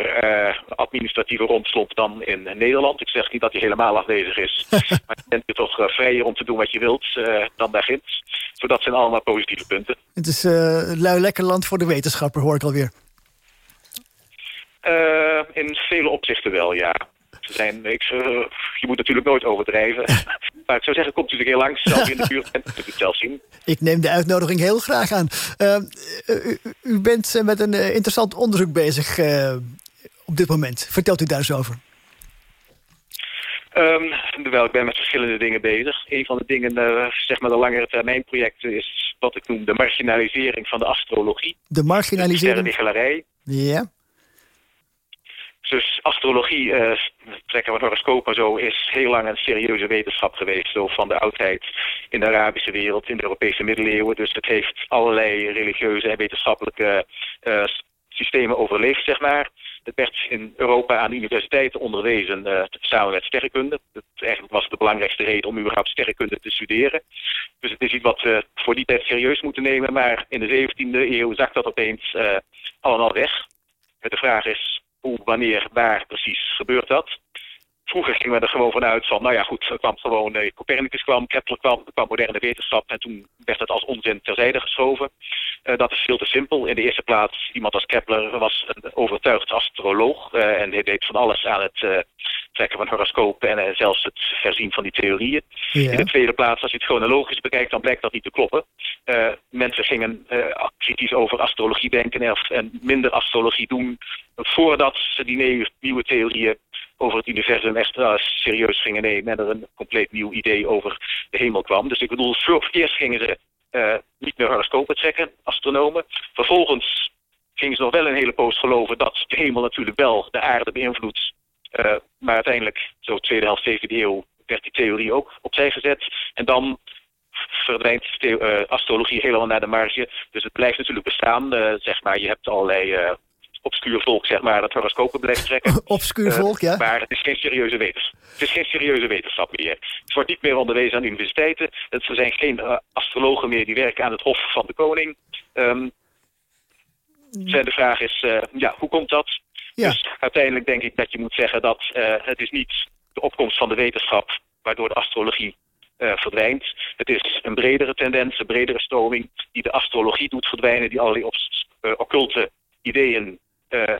administratieve rompslomp dan in Nederland. Ik zeg niet dat hij helemaal afwezig is, maar je bent hier toch vrijer om te doen wat je wilt dan daar ginds. Zo dat zijn allemaal positieve punten. Het is eh lui lekker land voor de wetenschapper, hoor ik alweer. Eh, in vele opzichten wel, ja. Ze zijn, eh, je moet natuurlijk nooit overdrijven. maar ik zou zeggen, komt u er heel langs u in de buurt bent, kunt u het zelf zien. Ik neem de uitnodiging heel graag aan. Eh, eh, u, u bent eh, met een eh, interessant onderzoek bezig op dit moment. Vertelt u daar eens over. Ehm, terwijl ik ben met verschillende dingen bezig. Een van de dingen, zeg maar de langere termijn projecten, is wat ik noem de marginalisering van de astrologie. De marginalisering. Sterrenwichelarij. Ja. Dus astrologie, het trekken van horoscopen zo, is heel lang een serieuze wetenschap geweest. Zo van de oudheid in de Arabische wereld, in de Europese middeleeuwen. Dus het heeft allerlei religieuze en wetenschappelijke eh, systemen overleefd, zeg maar. Het werd in Europa aan de universiteiten onderwezen eh, samen met sterrenkunde. Dat eigenlijk was de belangrijkste reden om überhaupt sterrenkunde te studeren. Dus het is iets wat we voor die tijd serieus moeten nemen. Maar in de 17e eeuw zakt dat opeens allemaal weg. De vraag is, wanneer, waar precies gebeurt dat? Vroeger gingen we er gewoon vanuit van, nou ja goed, er kwam gewoon, eh, Copernicus kwam, Kepler kwam, er kwam moderne wetenschap en toen werd het als onzin terzijde geschoven. Eh, dat is veel te simpel. In de eerste plaats, iemand als Kepler was een overtuigd astroloog eh, en hij deed van alles aan het trekken van horoscopen en eh, zelfs het herzien van die theorieën. Ja. In de tweede plaats, als je het chronologisch bekijkt, dan blijkt dat niet te kloppen. Eh, mensen gingen eh, kritisch over astrologie denken en, minder astrologie doen voordat ze die nieuwe, nieuwe theorieën over het universum echt eh, serieus gingen nemen en er een compleet nieuw idee over de hemel kwam. Dus ik bedoel, voor, eerst gingen ze niet meer horoscopen trekken, astronomen. Vervolgens gingen ze nog wel een hele poos geloven dat de hemel natuurlijk wel de aarde beïnvloedt. Eh, maar uiteindelijk, zo tweede helft 17e eeuw, werd die theorie ook opzij gezet. En dan verdwijnt eh, astrologie helemaal naar de marge. Dus het blijft natuurlijk bestaan. eh, zeg maar, je hebt allerlei obscuur volk, zeg maar, dat horoscopen blijft trekken. Obscuur volk, ja. Maar het is geen serieuze wetenschap. Het is geen serieuze wetenschap meer. Het wordt niet meer onderwezen aan universiteiten. Het- Er zijn geen astrologen meer die werken aan het hof van de koning. Ehm, zijn de vraag is, ja, hoe komt dat? Ja. Dus uiteindelijk denk ik dat je moet zeggen dat eh, het is niet de opkomst van de wetenschap waardoor de astrologie eh, verdwijnt. Het is een bredere tendens, een bredere stroming die de astrologie doet verdwijnen, die allerlei eh, occulte ideeën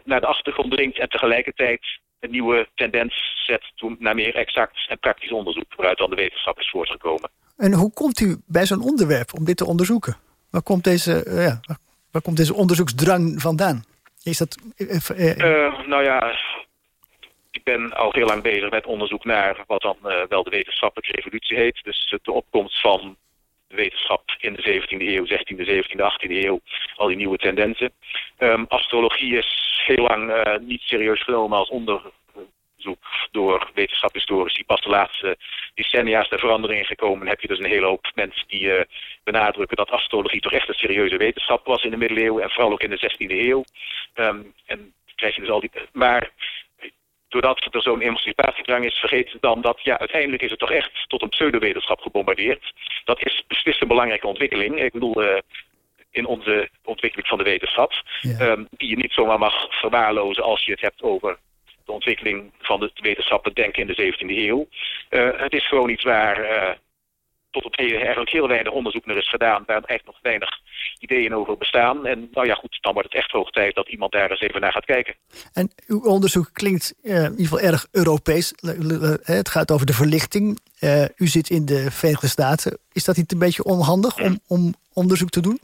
naar de achtergrond brengt en tegelijkertijd een nieuwe tendens zet naar meer exact en praktisch onderzoek, waaruit dan de wetenschap is voortgekomen. En hoe komt u bij zo'n onderwerp om dit te onderzoeken? Waar komt deze, ja, waar komt deze onderzoeksdrang vandaan? Is dat... eh, eh, eh, nou ja, ik ben al heel lang bezig met onderzoek naar wat dan wel de wetenschappelijke revolutie heet. Dus de opkomst van de wetenschap in de 17e eeuw, 16e, 17e, 18e eeuw. Al die nieuwe tendensen. Ehm, astrologie is heel lang niet serieus genomen als onderzoek door wetenschaphistorici. Pas de laatste decennia is er verandering in gekomen. Heb je dus een hele hoop mensen die eh, benadrukken dat astrologie toch echt een serieuze wetenschap was in de middeleeuwen. En vooral ook in de 16e eeuw. Ehm, en krijg je dus al die... Maar doordat er zo'n emancipatiedrang is, vergeet dan dat ja, uiteindelijk is het toch echt tot een pseudowetenschap gebombardeerd. Dat is beslist een belangrijke ontwikkeling. Ik bedoel, eh, in onze ontwikkeling van de wetenschap, ehm, die je niet zomaar mag verwaarlozen als je het hebt over de ontwikkeling van het wetenschappelijk denken in de 17e eeuw. Eh, het is gewoon iets waar eh, tot op heden eigenlijk heel weinig onderzoek naar is gedaan, waar eigenlijk nog weinig ideeën over bestaan. En nou ja, goed, dan wordt het echt hoog tijd dat iemand daar eens even naar gaat kijken. En uw onderzoek klinkt eh, in ieder geval erg Europees. Het gaat over de verlichting. U zit in de Verenigde Staten. Is dat niet een beetje onhandig om, om onderzoek te doen?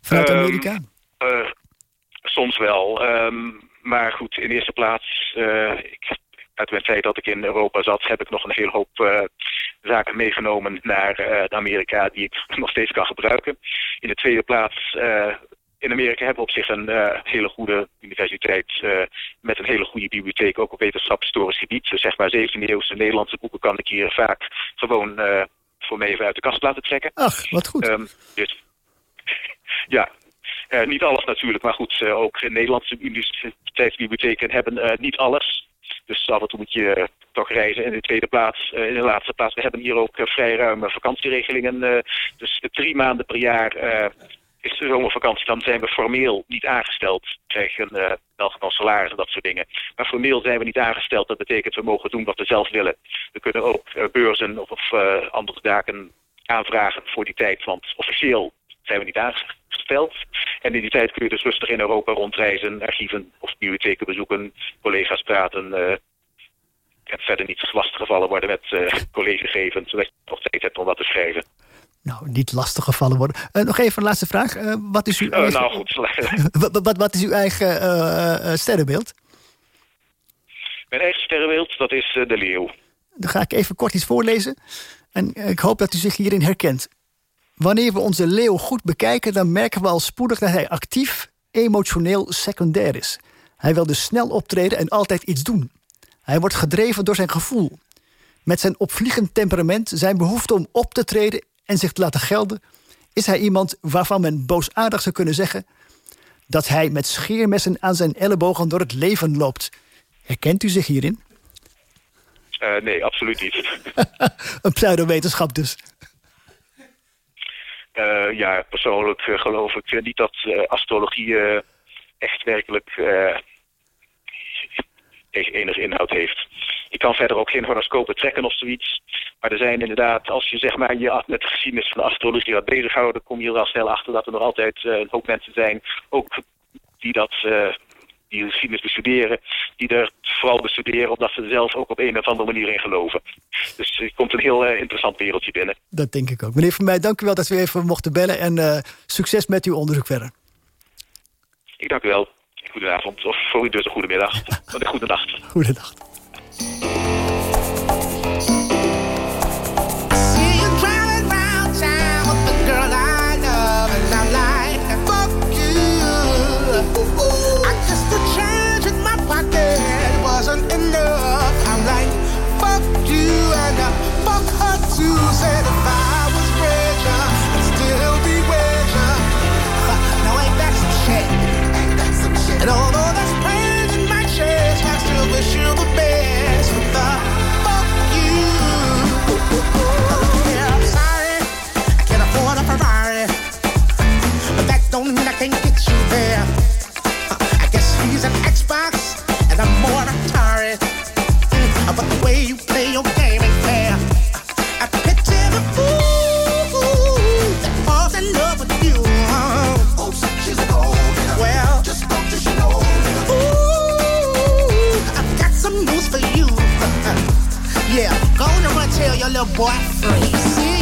Vanuit Ehm, Amerika? soms wel. Ehm, maar goed, in de eerste plaats, eh, ik, uit het feit dat ik in Europa zat, heb ik nog een hele hoop eh, zaken meegenomen naar eh, Amerika die ik nog steeds kan gebruiken. In de tweede plaats, in Amerika hebben we op zich een hele goede universiteit met een hele goede bibliotheek, ook op wetenschapshistorisch gebied. Dus zeg maar 17e eeuwse Nederlandse boeken kan ik hier vaak gewoon voor me even uit de kast laten trekken. Ach, wat goed. Ehm, dus ja, niet alles natuurlijk, maar goed, eh, ook Nederlandse universiteitsbibliotheken hebben eh, niet alles. Dus af en toe moet je eh, toch reizen. In de tweede plaats, eh, in de laatste plaats, we hebben hier ook eh, vrij ruime vakantieregelingen. eh, dus drie maanden per jaar eh, is de zomervakantie, dan zijn we formeel niet aangesteld. Krijgen uh, wel gewoon salaris en dat soort dingen. Maar formeel zijn we niet aangesteld. Dat betekent we mogen doen wat we zelf willen. We kunnen ook eh, beurzen of, of eh, andere zaken aanvragen voor die tijd. Want officieel zijn we niet aangesteld. En in die tijd kun je dus rustig in Europa rondreizen, archieven of bibliotheken bezoeken, collega's praten. eh, en verder niet lastiggevallen worden met eh collegegevens, zodat je nog tijd hebt om wat te schrijven. Nou, niet lastig gevallen worden. Eh, nog even een laatste vraag. Wat, is uw eigen, nou goed, wat, wat, wat is uw eigen sterrenbeeld? mijn eigen sterrenbeeld, dat is de leeuw. Dan ga ik even kort iets voorlezen. En ik hoop dat u zich hierin herkent. Wanneer we onze leeuw goed bekijken, dan merken we al spoedig dat hij actief, emotioneel secundair is. Hij wil dus snel optreden en altijd iets doen. Hij wordt gedreven door zijn gevoel. Met zijn opvliegend temperament, zijn behoefte om op te treden en zich te laten gelden, is hij iemand waarvan men boosaardig zou kunnen zeggen dat hij met scheermessen aan zijn ellebogen door het leven loopt. Herkent u zich hierin? Eh, nee, absoluut niet. Een pseudowetenschap dus. Eh, ja, persoonlijk eh, geloof ik eh, niet dat astrologie echt werkelijk e- enige inhoud heeft. Je kan verder ook geen horoscopen trekken of zoiets. Maar er zijn inderdaad, als je zeg maar je met de geschiedenis van de astrologie gaat bezighouden, kom je er al snel achter dat er nog altijd eh, een hoop mensen zijn, ook die dat die de geschiedenis bestuderen, die er vooral bestuderen omdat ze er zelf ook op een of andere manier in geloven. Dus er komt een heel eh, interessant wereldje binnen. Dat denk ik ook. Meneer Van Mij, dank u wel dat we even mochten bellen. En eh, succes met uw onderzoek verder. Ik dank u wel. Goedenavond. Of voor u dus een goede middag. Een goede nacht. Goedendag. But the way you play your game ain't fair. I picture the fool that falls in love with you. Well. Ooh, I got some news for you. yeah, go on and run tell your little boy free.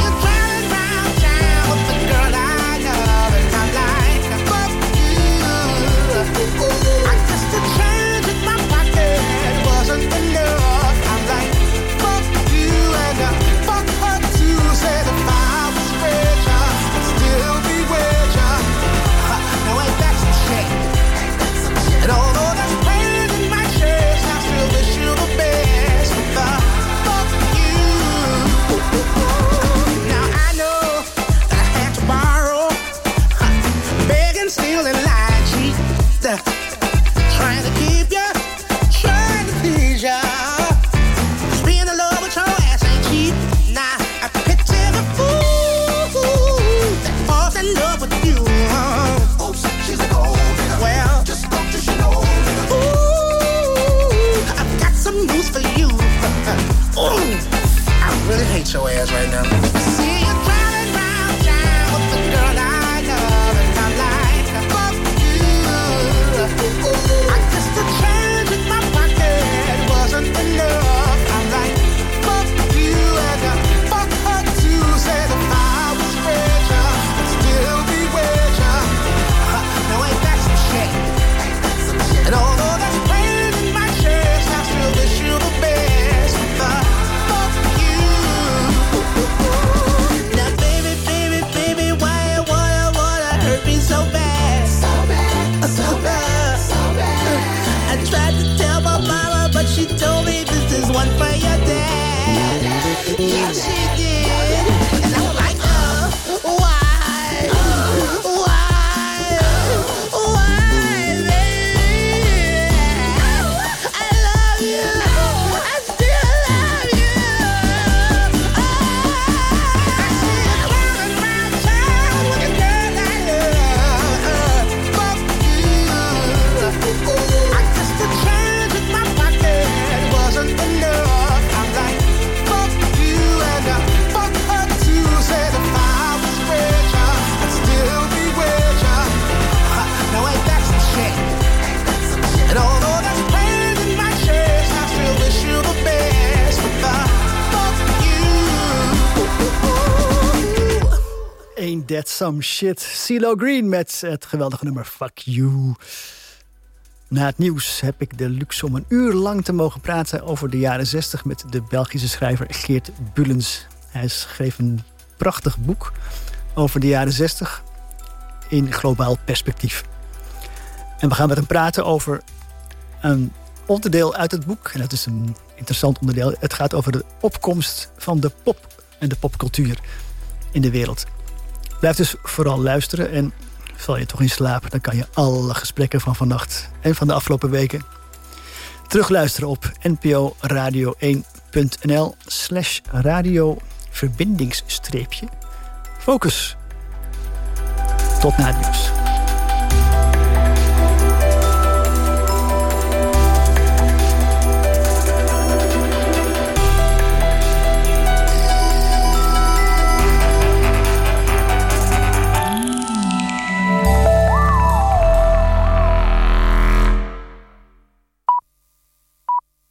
Some Shit. CeeLo Green met het geweldige nummer Fuck You. Na het nieuws heb ik de luxe om een uur lang te mogen praten over de jaren 60 met de Belgische schrijver Geert Bullens. Hij schreef een prachtig boek over de jaren 60 in globaal perspectief. En we gaan met hem praten over een onderdeel uit het boek. En dat is een interessant onderdeel. Het gaat over de opkomst van de pop en de popcultuur in de wereld. Blijf dus vooral luisteren en val je toch in slaap... dan kan je alle gesprekken van vannacht en van de afgelopen weken... terugluisteren op nporadio 1.nl slash radio focus. Tot na nieuws.